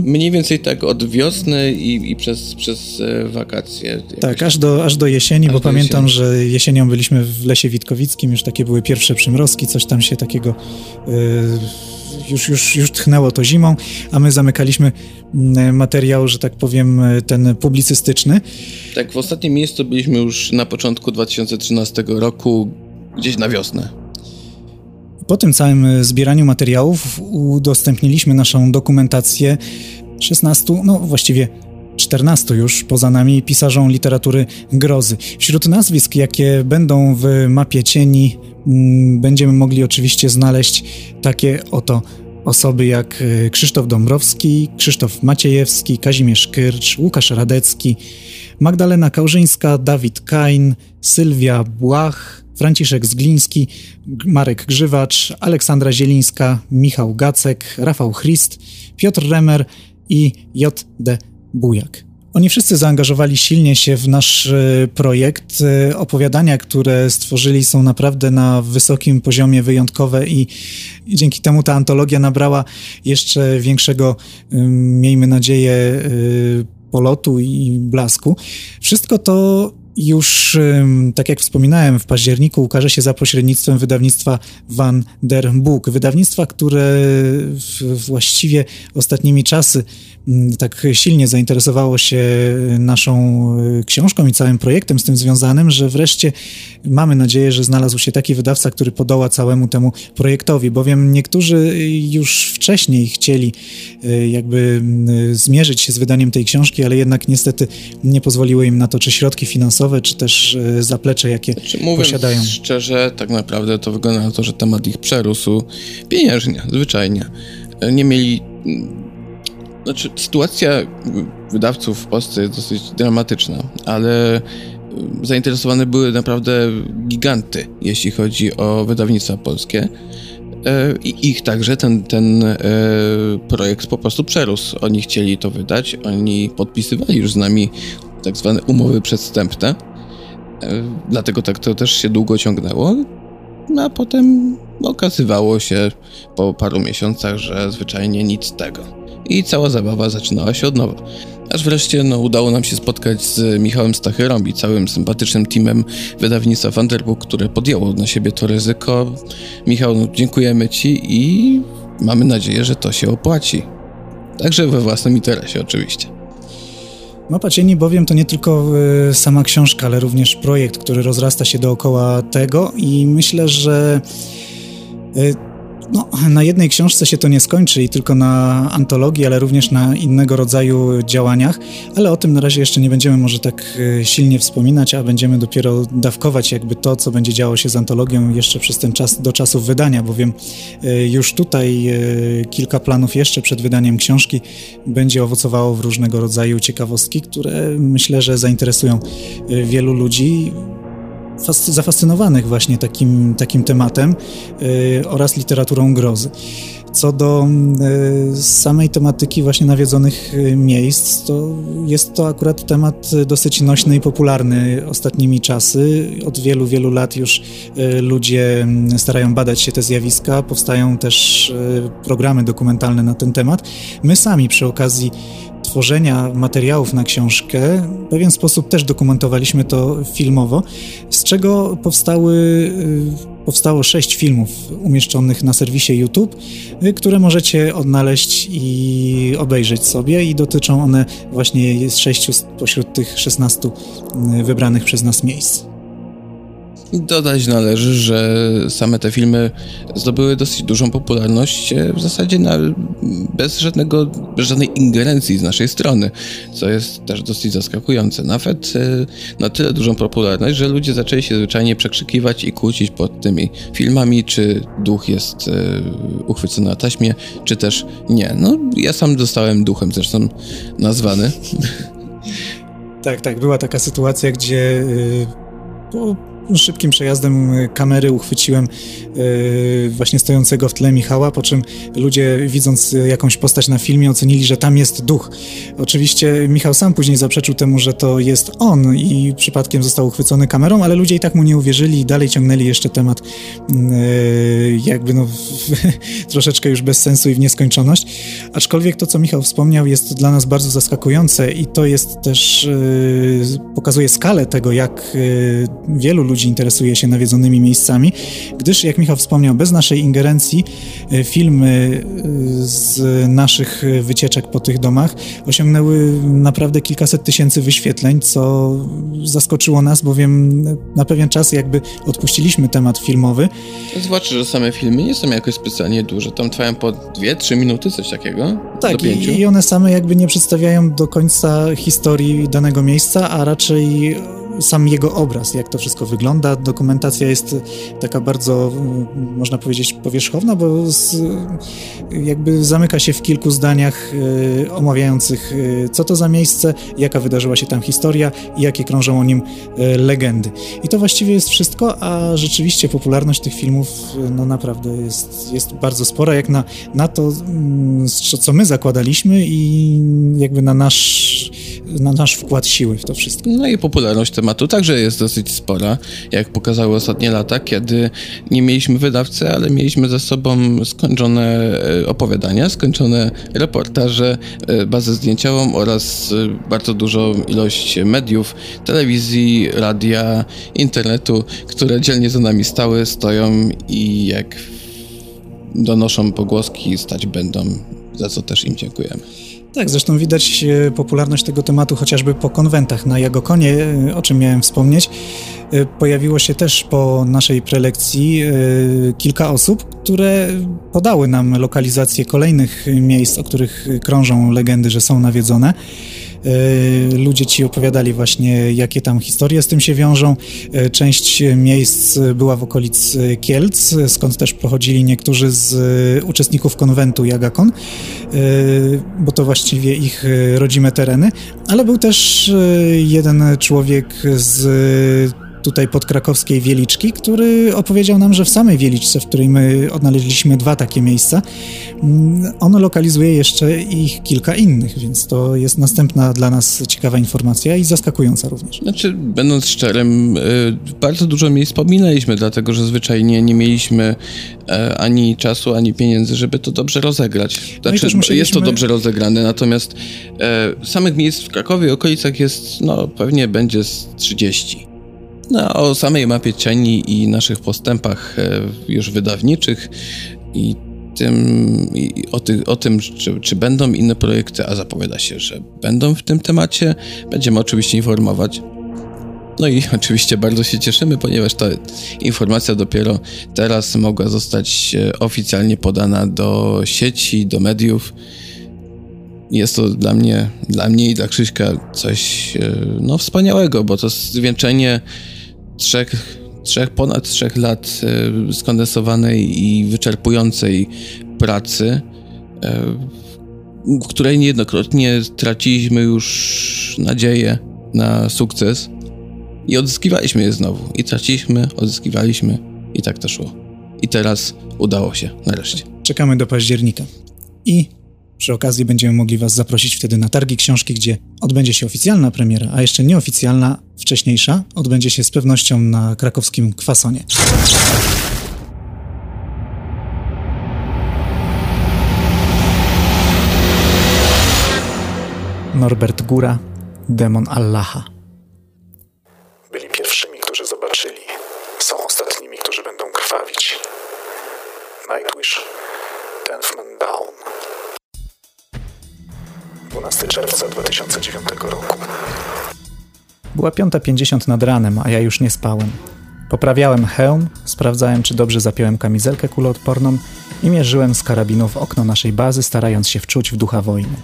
Mniej więcej tak od wiosny i, i przez, przez e, wakacje. Tak, aż do, aż do jesieni, aż bo do pamiętam, jesieni. że jesienią byliśmy w Lesie Witkowickim, już takie były pierwsze przymrozki, coś tam się takiego. Yy, już, już, już tchnęło to zimą, a my zamykaliśmy mm, materiał, że tak powiem, ten publicystyczny. Tak, w ostatnim miejscu byliśmy już na początku 2013 roku, gdzieś na wiosnę. Po tym całym zbieraniu materiałów udostępniliśmy naszą dokumentację 16, no właściwie 14 już poza nami pisarzom literatury grozy. Wśród nazwisk, jakie będą w mapie cieni, mm, będziemy mogli oczywiście znaleźć takie oto osoby jak e, Krzysztof Dąbrowski, Krzysztof Maciejewski, Kazimierz Kyrcz, Łukasz Radecki, Magdalena Kałżyńska, Dawid Kain, Sylwia Błach, Franciszek Zgliński, Marek Grzywacz, Aleksandra Zielińska, Michał Gacek, Rafał Christ, Piotr Remer i J.D. Bujak. Oni wszyscy zaangażowali silnie się w nasz e, projekt. E, opowiadania, które stworzyli, są naprawdę na wysokim poziomie, wyjątkowe i dzięki temu ta antologia nabrała jeszcze większego, miejmy nadzieję, polotu i blasku. Wszystko to już, tak jak wspominałem, w październiku ukaże się za pośrednictwem wydawnictwa Van der Boek. Wydawnictwa, które właściwie ostatnimi czasy tak silnie zainteresowało się naszą e, książką i całym projektem z tym związanym, że wreszcie mamy nadzieję, że znalazł się taki wydawca, który podoła całemu temu projektowi, bowiem niektórzy już wcześniej chcieli e, jakby zmierzyć się z wydaniem tej książki, ale jednak niestety nie pozwoliły im na to, czy środki finansowe, czy też zaplecze, jakie znaczy, mówiąc posiadają. szczerze, tak naprawdę to wygląda na to, że temat ich przerósł pieniężnie, zwyczajnie. Nie mieli znaczy, sytuacja wydawców w Polsce jest dosyć dramatyczna, ale zainteresowane były naprawdę giganty, jeśli chodzi o wydawnictwa polskie. E, I ich także ten, ten e, projekt po prostu przerósł. Oni chcieli to wydać, oni podpisywali już z nami tak zwane umowy przedstępne, e, dlatego tak to też się długo ciągnęło. No a potem okazywało się po paru miesiącach, że zwyczajnie nic z tego i cała zabawa zaczynała się od nowa. Aż wreszcie no, udało nam się spotkać z Michałem Stachyrą i całym sympatycznym teamem wydawnictwa Vanderbook, które podjęło na siebie to ryzyko. Michał, no, dziękujemy Ci i mamy nadzieję, że to się opłaci. Także we własnym interesie oczywiście. Mapa Cieni bowiem to nie tylko y, sama książka, ale również projekt, który rozrasta się dookoła tego i myślę, że y, No, na jednej książce się to nie skończy i tylko na antologii, ale również na innego rodzaju działaniach, ale o tym na razie jeszcze nie będziemy może tak e, silnie wspominać, a będziemy dopiero dawkować jakby to, co będzie działo się z antologią jeszcze przez ten czas, do czasów wydania, bowiem e, już tutaj e, kilka planów jeszcze przed wydaniem książki będzie owocowało w różnego rodzaju ciekawostki, które myślę, że zainteresują wielu ludzi zafascynowanych właśnie takim, takim tematem y, oraz literaturą grozy. Co do y, samej tematyki właśnie nawiedzonych y, miejsc, to jest to akurat temat dosyć nośny i popularny ostatnimi czasy. Od wielu, wielu lat już ludzie mm, starają badać się te zjawiska, powstają też programy dokumentalne na ten temat. My sami przy okazji tworzenia materiałów na książkę w pewien sposób też dokumentowaliśmy to filmowo, z czego powstały, y, powstało sześć filmów umieszczonych na serwisie YouTube, y, które możecie odnaleźć i obejrzeć sobie i dotyczą one właśnie sześciu spośród tych szesnastu y, wybranych przez nas miejsc. Dodać należy, że same te filmy zdobyły dosyć dużą popularność e, w zasadzie na, bez, żadnego, żadnej ingerencji z naszej strony, co jest też dosyć zaskakujące. Nawet e, na tyle dużą popularność, że ludzie zaczęli się zwyczajnie przekrzykiwać i kłócić pod tymi filmami, czy duch jest e, uchwycony na taśmie, czy też nie. No, ja sam dostałem duchem zresztą nazwany. Tak, tak, była taka sytuacja, gdzie po szybkim przejazdem kamery uchwyciłem yy, właśnie stojącego w tle Michała, po czym ludzie widząc jakąś postać na filmie ocenili, że tam jest duch. Oczywiście Michał sam później zaprzeczył temu, że to jest on i przypadkiem został uchwycony kamerą, ale ludzie i tak mu nie uwierzyli i dalej ciągnęli jeszcze temat yy, jakby no [laughs] troszeczkę już bez sensu i w nieskończoność. Aczkolwiek to, co Michał wspomniał jest dla nas bardzo zaskakujące i to jest też pokazuje skalę tego, jak wielu ludzi ludzi interesuje się nawiedzonymi miejscami, gdyż, jak Michał wspomniał, bez naszej ingerencji e, filmy e, z naszych wycieczek po tych domach osiągnęły naprawdę kilkaset tysięcy wyświetleń, co zaskoczyło nas, bowiem na pewien czas jakby odpuściliśmy temat filmowy. Zwłaszcza, że same filmy nie są jakoś specjalnie duże, tam trwają po 2-3 minuty, coś takiego? Tak, i, i one same jakby nie przedstawiają do końca historii danego miejsca, a raczej sam jego obraz, jak to wszystko wygląda. Dokumentacja jest taka bardzo, można powiedzieć, powierzchowna, bo z, jakby zamyka się w kilku zdaniach y, omawiających, y, co to za miejsce, jaka wydarzyła się tam historia i jakie krążą o nim y, legendy. I to właściwie jest wszystko, a rzeczywiście popularność tych filmów no naprawdę jest, jest bardzo spora, jak na, na to, mm, co my zakładaliśmy i jakby na nasz, na nasz wkład siły w to wszystko. No i popularność tematu także jest dosyć spora, jak pokazały ostatnie lata, kiedy nie mieliśmy wydawcy, ale mieliśmy ze sobą skończone e, opowiadania, skończone reportaże, e, bazę zdjęciową oraz e, bardzo dużą ilość mediów, telewizji, radia, internetu, które dzielnie za nami stały, stoją i jak donoszą pogłoski, stać będą, za co też im dziękujemy. Tak, zresztą widać e, popularność tego tematu chociażby po konwentach. Na Jagokonie, e, o czym miałem wspomnieć, e, pojawiło się też po naszej prelekcji kilka osób, które podały nam lokalizację kolejnych miejsc, o których krążą legendy, że są nawiedzone. E, ludzie ci opowiadali właśnie, jakie tam historie z tym się wiążą. E, część miejsc była w okolicy Kielc, skąd też pochodzili niektórzy z uczestników konwentu Jagakon, e, bo to właściwie ich rodzime tereny, ale był też jeden człowiek z tutaj podkrakowskiej Wieliczki, który opowiedział nam, że w samej Wieliczce, w której my odnaleźliśmy dwa takie miejsca, mm, on lokalizuje jeszcze ich kilka innych, więc to jest następna dla nas ciekawa informacja i zaskakująca również. Znaczy, będąc szczerym, y, bardzo dużo miejsc pominęliśmy, dlatego że zwyczajnie nie mieliśmy e, ani czasu, ani pieniędzy, żeby to dobrze rozegrać. No znaczy, no musieliśmy... jest to dobrze rozegrane, natomiast e, samych miejsc w Krakowie i okolicach jest, no, pewnie będzie z 30. No, o samej mapie cieni i naszych postępach e, już wydawniczych i tym, i o, ty, o tym, czy, czy będą inne projekty, a zapowiada się, że będą w tym temacie. Będziemy oczywiście informować. No i [laughs] oczywiście bardzo się cieszymy, ponieważ ta informacja dopiero teraz mogła zostać e, oficjalnie podana do sieci, do mediów. Jest to dla mnie, dla mnie i dla Krzyśka coś e, no, wspaniałego, bo to zwieńczenie trzech, trzech, ponad trzech lat e, skondensowanej i wyczerpującej pracy, w której niejednokrotnie traciliśmy już nadzieję na sukces i odzyskiwaliśmy je znowu. I traciliśmy, odzyskiwaliśmy i tak to szło. I teraz udało się, nareszcie. Czekamy do października. I przy okazji będziemy mogli Was zaprosić wtedy na targi książki, gdzie odbędzie się oficjalna premiera, a jeszcze nieoficjalna, wcześniejsza, odbędzie się z pewnością na krakowskim kwasonie. Norbert Góra, Demon Allaha. Byli pierwszymi, którzy zobaczyli. Są ostatnimi, którzy będą krwawić. Nightwish, 12 czerwca 2009 roku. Była 5.50 nad ranem, a ja już nie spałem. Poprawiałem hełm, sprawdzałem, czy dobrze zapiąłem kamizelkę kuloodporną i mierzyłem z karabinu w okno naszej bazy, starając się wczuć w ducha wojny.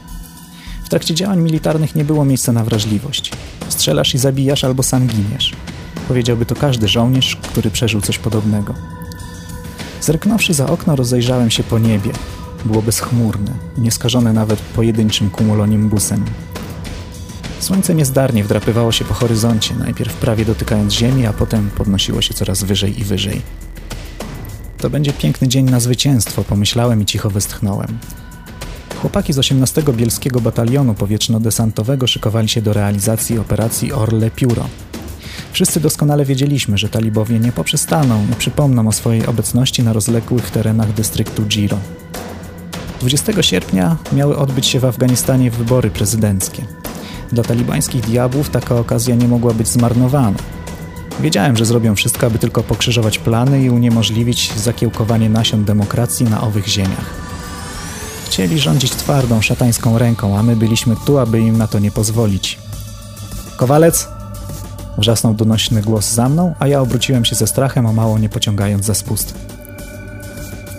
W trakcie działań militarnych nie było miejsca na wrażliwość. Strzelasz i zabijasz albo sam giniesz. Powiedziałby to każdy żołnierz, który przeżył coś podobnego. Zerknąwszy za okno, rozejrzałem się po niebie. Było bezchmurne, nieskażone nawet pojedynczym kumulonimbusem. Słońce niezdarnie wdrapywało się po horyzoncie, najpierw prawie dotykając ziemi, a potem podnosiło się coraz wyżej i wyżej. To będzie piękny dzień na zwycięstwo, pomyślałem i cicho westchnąłem. Chłopaki z 18 Bielskiego Batalionu Powietrzno-Desantowego szykowali się do realizacji operacji Orle Pióro. Wszyscy doskonale wiedzieliśmy, że talibowie nie poprzestaną i przypomną o swojej obecności na rozległych terenach dystryktu Giro. 20 sierpnia miały odbyć się w Afganistanie wybory prezydenckie. Dla talibańskich diabłów taka okazja nie mogła być zmarnowana. Wiedziałem, że zrobią wszystko, aby tylko pokrzyżować plany i uniemożliwić zakiełkowanie nasion demokracji na owych ziemiach. Chcieli rządzić twardą, szatańską ręką, a my byliśmy tu, aby im na to nie pozwolić. Kowalec! Wrzasnął donośny głos za mną, a ja obróciłem się ze strachem, o mało nie pociągając za spust.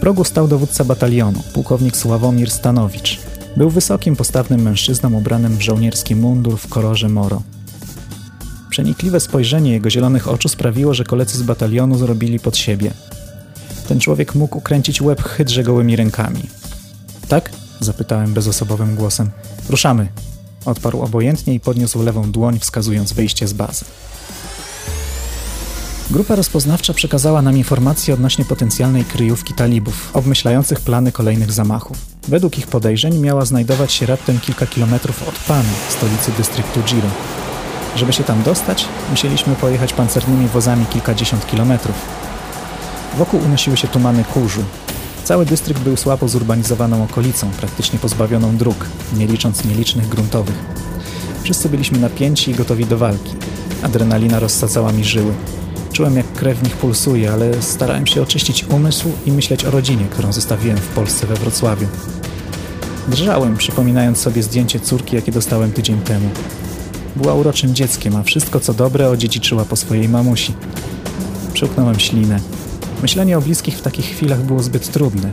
Progu stał dowódca batalionu, pułkownik Sławomir Stanowicz. Był wysokim, postawnym mężczyzną ubranym w żołnierski mundur w kolorze moro. Przenikliwe spojrzenie jego zielonych oczu sprawiło, że koledzy z batalionu zrobili pod siebie. Ten człowiek mógł ukręcić łeb chydrze gołymi rękami. Tak? Zapytałem bezosobowym głosem. Ruszamy. Odparł obojętnie i podniósł lewą dłoń, wskazując wyjście z bazy. Grupa rozpoznawcza przekazała nam informacje odnośnie potencjalnej kryjówki talibów, obmyślających plany kolejnych zamachów. Według ich podejrzeń miała znajdować się raptem kilka kilometrów od Pany, stolicy dystryktu Giro. Żeby się tam dostać, musieliśmy pojechać pancernymi wozami kilkadziesiąt kilometrów. Wokół unosiły się tumany kurzu, Cały dystrykt był słabo zurbanizowaną okolicą, praktycznie pozbawioną dróg, nie licząc nielicznych gruntowych. Wszyscy byliśmy napięci i gotowi do walki. Adrenalina rozsadzała mi żyły. Czułem, jak krew w nich pulsuje, ale starałem się oczyścić umysł i myśleć o rodzinie, którą zostawiłem w Polsce we Wrocławiu. Drżałem, przypominając sobie zdjęcie córki, jakie dostałem tydzień temu. Była uroczym dzieckiem, a wszystko co dobre odziedziczyła po swojej mamusi. Przełknąłem ślinę. Myślenie o bliskich w takich chwilach było zbyt trudne.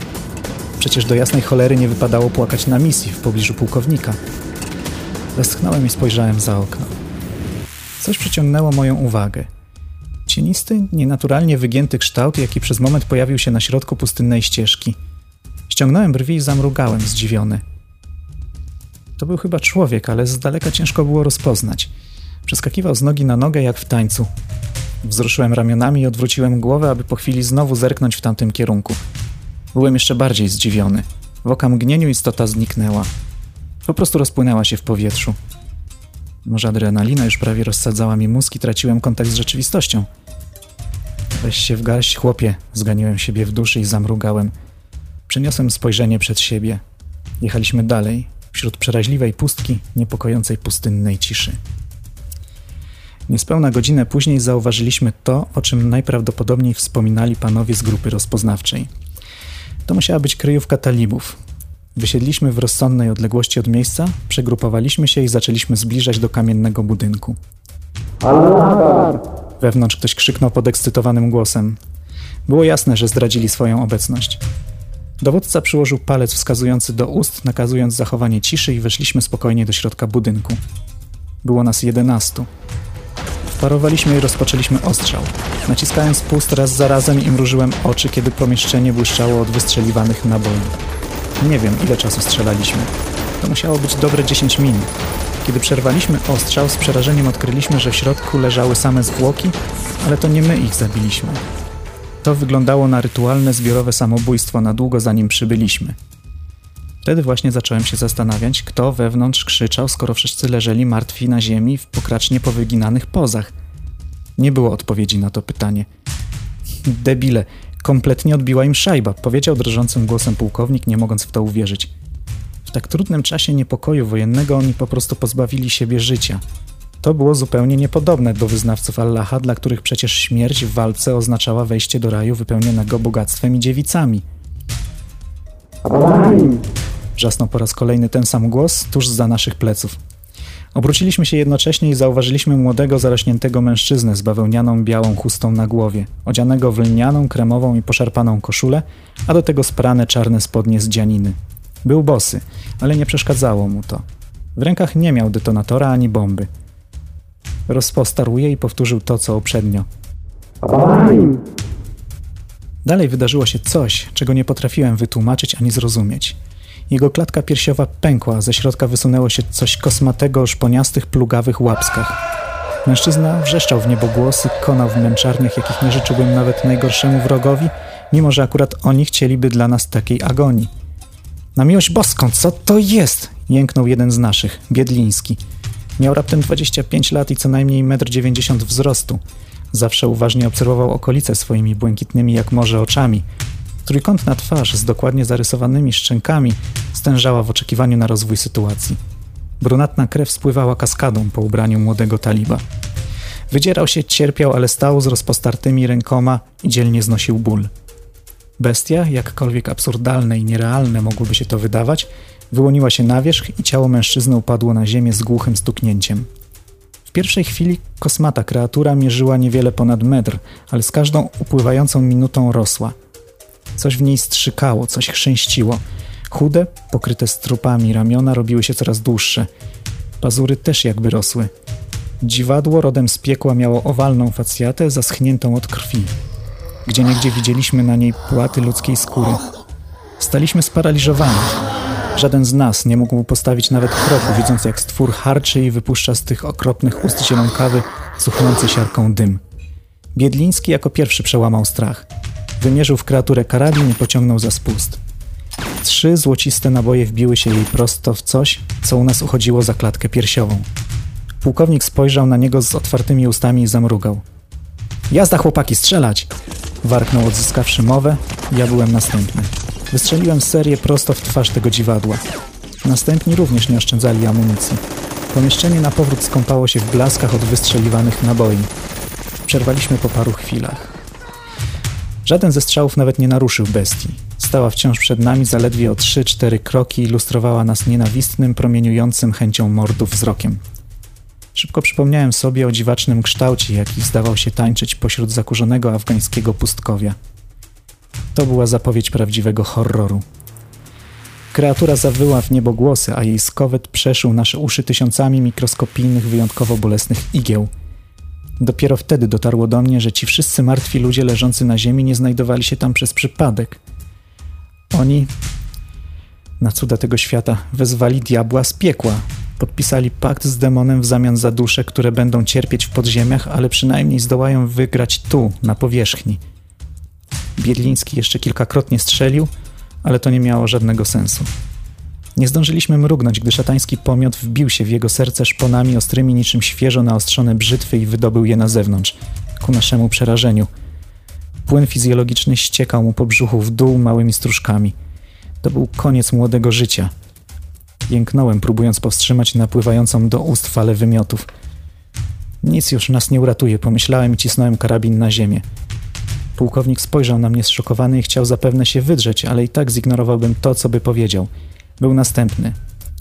Przecież do jasnej cholery nie wypadało płakać na misji w pobliżu pułkownika. Westchnąłem i spojrzałem za okno. Coś przyciągnęło moją uwagę. Cienisty, nienaturalnie wygięty kształt, jaki przez moment pojawił się na środku pustynnej ścieżki. Ściągnąłem brwi i zamrugałem, zdziwiony. To był chyba człowiek, ale z daleka ciężko było rozpoznać. Przeskakiwał z nogi na nogę jak w tańcu. Wzruszyłem ramionami i odwróciłem głowę, aby po chwili znowu zerknąć w tamtym kierunku. Byłem jeszcze bardziej zdziwiony. W okamgnieniu istota zniknęła. Po prostu rozpłynęła się w powietrzu. Może adrenalina już prawie rozsadzała mi mózg i traciłem kontakt z rzeczywistością. Weź się w garść, chłopie, zganiłem siebie w duszy i zamrugałem. Przeniosłem spojrzenie przed siebie. Jechaliśmy dalej, wśród przeraźliwej pustki, niepokojącej pustynnej ciszy. Niespełna godzinę później zauważyliśmy to, o czym najprawdopodobniej wspominali panowie z grupy rozpoznawczej. To musiała być kryjówka talibów. Wysiedliśmy w rozsądnej odległości od miejsca, przegrupowaliśmy się i zaczęliśmy zbliżać do kamiennego budynku. Wewnątrz ktoś krzyknął podekscytowanym głosem. Było jasne, że zdradzili swoją obecność. Dowódca przyłożył palec wskazujący do ust, nakazując zachowanie ciszy i weszliśmy spokojnie do środka budynku. Było nas jedenastu. Wparowaliśmy i rozpoczęliśmy ostrzał. Naciskałem spust raz za razem i mrużyłem oczy, kiedy pomieszczenie błyszczało od wystrzeliwanych naboi. Nie wiem, ile czasu strzelaliśmy. To musiało być dobre 10 minut. Kiedy przerwaliśmy ostrzał, z przerażeniem odkryliśmy, że w środku leżały same zwłoki, ale to nie my ich zabiliśmy. To wyglądało na rytualne zbiorowe samobójstwo na długo zanim przybyliśmy. Wtedy właśnie zacząłem się zastanawiać, kto wewnątrz krzyczał, skoro wszyscy leżeli martwi na ziemi w pokracznie powyginanych pozach. Nie było odpowiedzi na to pytanie. Debile, kompletnie odbiła im szajba, powiedział drżącym głosem pułkownik, nie mogąc w to uwierzyć. W tak trudnym czasie niepokoju wojennego oni po prostu pozbawili siebie życia. To było zupełnie niepodobne do wyznawców Allaha, dla których przecież śmierć w walce oznaczała wejście do raju wypełnionego bogactwem i dziewicami. Wrzasnął po raz kolejny ten sam głos tuż za naszych pleców. Obróciliśmy się jednocześnie i zauważyliśmy młodego, zarośniętego mężczyznę z bawełnianą białą chustą na głowie, odzianego w lnianą, kremową i poszarpaną koszulę, a do tego sprane czarne spodnie z dzianiny. Był bosy, ale nie przeszkadzało mu to. W rękach nie miał detonatora ani bomby. Rozpostarł je i powtórzył to, co uprzednio. Dalej wydarzyło się coś, czego nie potrafiłem wytłumaczyć ani zrozumieć. Jego klatka piersiowa pękła, ze środka wysunęło się coś kosmatego o szponiastych, plugawych łapskach. Mężczyzna wrzeszczał w niebogłosy, konał w męczarniach, jakich nie życzyłbym nawet najgorszemu wrogowi, mimo że akurat oni chcieliby dla nas takiej agonii. Na miłość boską, co to jest? Jęknął jeden z naszych, Biedliński. Miał raptem 25 lat i co najmniej 1,90 m wzrostu. Zawsze uważnie obserwował okolice swoimi błękitnymi jak morze oczami. Trójkątna twarz z dokładnie zarysowanymi szczękami stężała w oczekiwaniu na rozwój sytuacji. Brunatna krew spływała kaskadą po ubraniu młodego taliba. Wydzierał się, cierpiał, ale stał z rozpostartymi rękoma i dzielnie znosił ból. Bestia, jakkolwiek absurdalne i nierealne mogłoby się to wydawać, wyłoniła się na wierzch i ciało mężczyzny upadło na ziemię z głuchym stuknięciem. W pierwszej chwili kosmata kreatura mierzyła niewiele ponad metr, ale z każdą upływającą minutą rosła. Coś w niej strzykało, coś chrzęściło. Chude, pokryte strupami ramiona robiły się coraz dłuższe. Pazury też jakby rosły. Dziwadło rodem z piekła miało owalną facjatę zaschniętą od krwi. Gdzie niegdzie widzieliśmy na niej płaty ludzkiej skóry. Staliśmy sparaliżowani. Żaden z nas nie mógł postawić nawet kroku, widząc jak stwór harczy i wypuszcza z tych okropnych ust zielonkawy cuchnący siarką dym. Biedliński jako pierwszy przełamał strach. Wymierzył w kreaturę karabin i pociągnął za spust. Trzy złociste naboje wbiły się jej prosto w coś, co u nas uchodziło za klatkę piersiową. Pułkownik spojrzał na niego z otwartymi ustami i zamrugał. Jazda chłopaki, strzelać! Warknął odzyskawszy mowę, ja byłem następny. Wystrzeliłem serię prosto w twarz tego dziwadła. Następni również nie oszczędzali amunicji. Pomieszczenie na powrót skąpało się w blaskach od wystrzeliwanych naboi. Przerwaliśmy po paru chwilach. Żaden ze strzałów nawet nie naruszył bestii. Stała wciąż przed nami zaledwie o 3-4 kroki i lustrowała nas nienawistnym, promieniującym chęcią mordów wzrokiem. Szybko przypomniałem sobie o dziwacznym kształcie, jaki zdawał się tańczyć pośród zakurzonego afgańskiego pustkowia. To była zapowiedź prawdziwego horroru. Kreatura zawyła w niebo głosy, a jej skowet przeszył nasze uszy tysiącami mikroskopijnych, wyjątkowo bolesnych igieł. Dopiero wtedy dotarło do mnie, że ci wszyscy martwi ludzie leżący na ziemi nie znajdowali się tam przez przypadek. Oni, na cuda tego świata, wezwali diabła z piekła. Podpisali pakt z demonem w zamian za dusze, które będą cierpieć w podziemiach, ale przynajmniej zdołają wygrać tu, na powierzchni – Biedliński jeszcze kilkakrotnie strzelił, ale to nie miało żadnego sensu. Nie zdążyliśmy mrugnąć, gdy szatański pomiot wbił się w jego serce szponami ostrymi niczym świeżo naostrzone brzytwy i wydobył je na zewnątrz, ku naszemu przerażeniu. Płyn fizjologiczny ściekał mu po brzuchu w dół małymi stróżkami. To był koniec młodego życia. Jęknąłem, próbując powstrzymać napływającą do ust falę wymiotów. Nic już nas nie uratuje, pomyślałem i cisnąłem karabin na ziemię. Pułkownik spojrzał na mnie zszokowany i chciał zapewne się wydrzeć, ale i tak zignorowałbym to, co by powiedział. Był następny.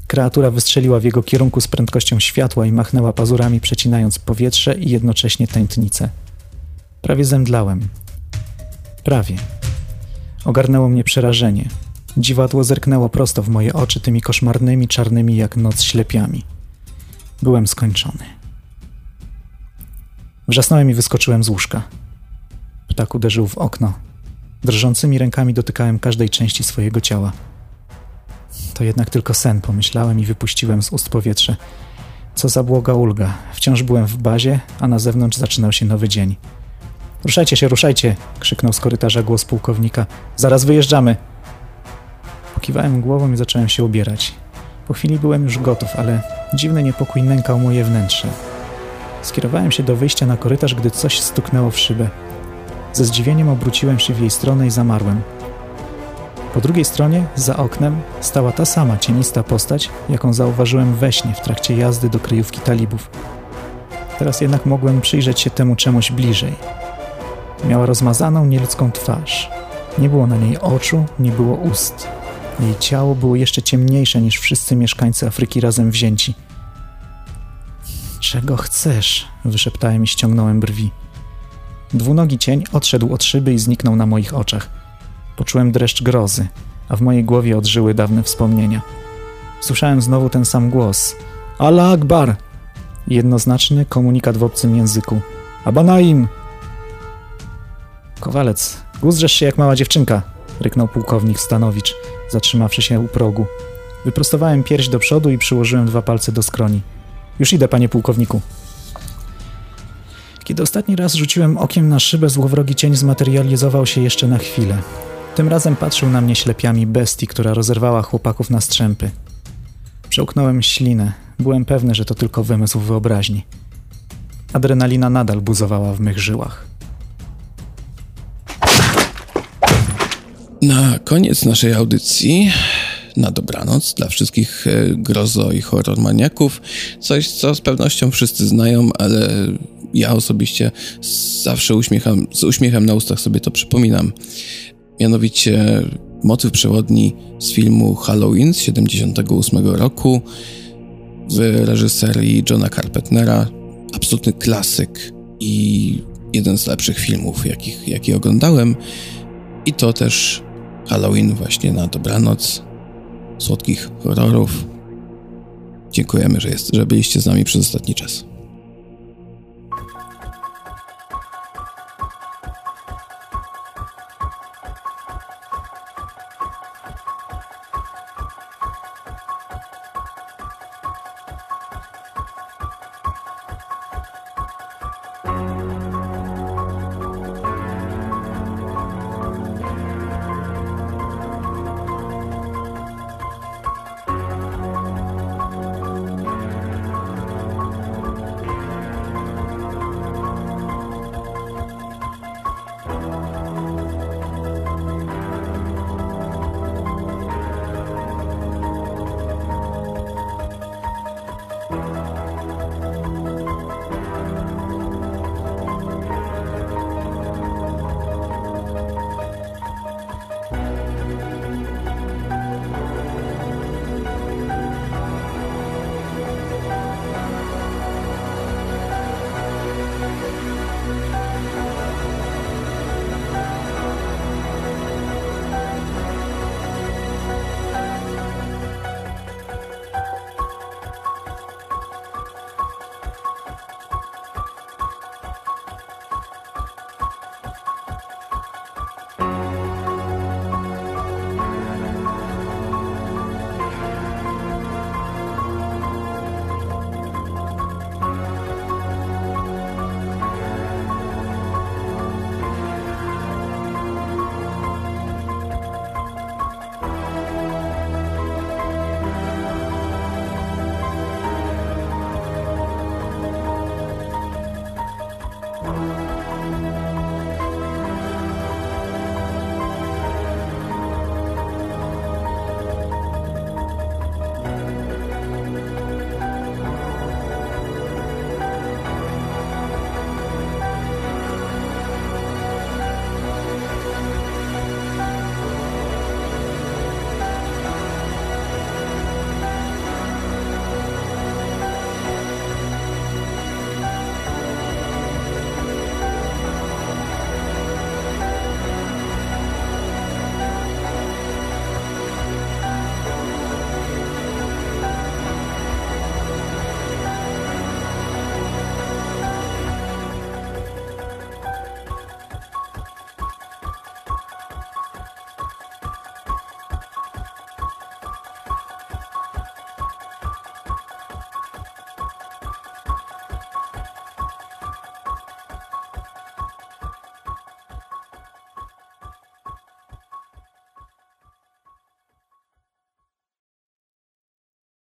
Kreatura wystrzeliła w jego kierunku z prędkością światła i machnęła pazurami, przecinając powietrze i jednocześnie tętnicę. Prawie zemdlałem. Prawie. Ogarnęło mnie przerażenie. Dziwadło zerknęło prosto w moje oczy tymi koszmarnymi, czarnymi jak noc ślepiami. Byłem skończony. Wrzasnąłem i wyskoczyłem z łóżka. Ptak uderzył w okno. Drżącymi rękami dotykałem każdej części swojego ciała. To jednak tylko sen, pomyślałem i wypuściłem z ust powietrze. Co za błoga ulga. Wciąż byłem w bazie, a na zewnątrz zaczynał się nowy dzień. Ruszajcie się, ruszajcie! krzyknął z korytarza głos pułkownika. Zaraz wyjeżdżamy! Pokiwałem głową i zacząłem się ubierać. Po chwili byłem już gotów, ale dziwny niepokój nękał moje wnętrze. Skierowałem się do wyjścia na korytarz, gdy coś stuknęło w szybę. Ze zdziwieniem obróciłem się w jej stronę i zamarłem. Po drugiej stronie, za oknem, stała ta sama cienista postać, jaką zauważyłem we śnie w trakcie jazdy do kryjówki talibów. Teraz jednak mogłem przyjrzeć się temu czemuś bliżej. Miała rozmazaną, nieludzką twarz. Nie było na niej oczu, nie było ust. Jej ciało było jeszcze ciemniejsze niż wszyscy mieszkańcy Afryki razem wzięci. Czego chcesz? wyszeptałem i ściągnąłem brwi. Dwunogi cień odszedł od szyby i zniknął na moich oczach. Poczułem dreszcz grozy, a w mojej głowie odżyły dawne wspomnienia. Słyszałem znowu ten sam głos. Allah Akbar! Jednoznaczny komunikat w obcym języku. Abanaim! Kowalec, guzrzesz się jak mała dziewczynka, ryknął pułkownik Stanowicz, zatrzymawszy się u progu. Wyprostowałem pierś do przodu i przyłożyłem dwa palce do skroni. Już idę, panie pułkowniku. Kiedy ostatni raz rzuciłem okiem na szybę, złowrogi cień zmaterializował się jeszcze na chwilę. Tym razem patrzył na mnie ślepiami bestii, która rozerwała chłopaków na strzępy. Przełknąłem ślinę. Byłem pewny, że to tylko wymysł wyobraźni. Adrenalina nadal buzowała w mych żyłach. Na koniec naszej audycji, na dobranoc dla wszystkich e, grozo i horror maniaków, coś, co z pewnością wszyscy znają, ale ja osobiście zawsze uśmiecham, z uśmiechem na ustach sobie to przypominam. Mianowicie motyw przewodni z filmu Halloween z 78 roku w reżyserii Johna Carpentera. Absolutny klasyk i jeden z lepszych filmów, jakich, jaki oglądałem. I to też Halloween właśnie na dobranoc, słodkich horrorów. Dziękujemy, że, jest, że byliście z nami przez ostatni czas.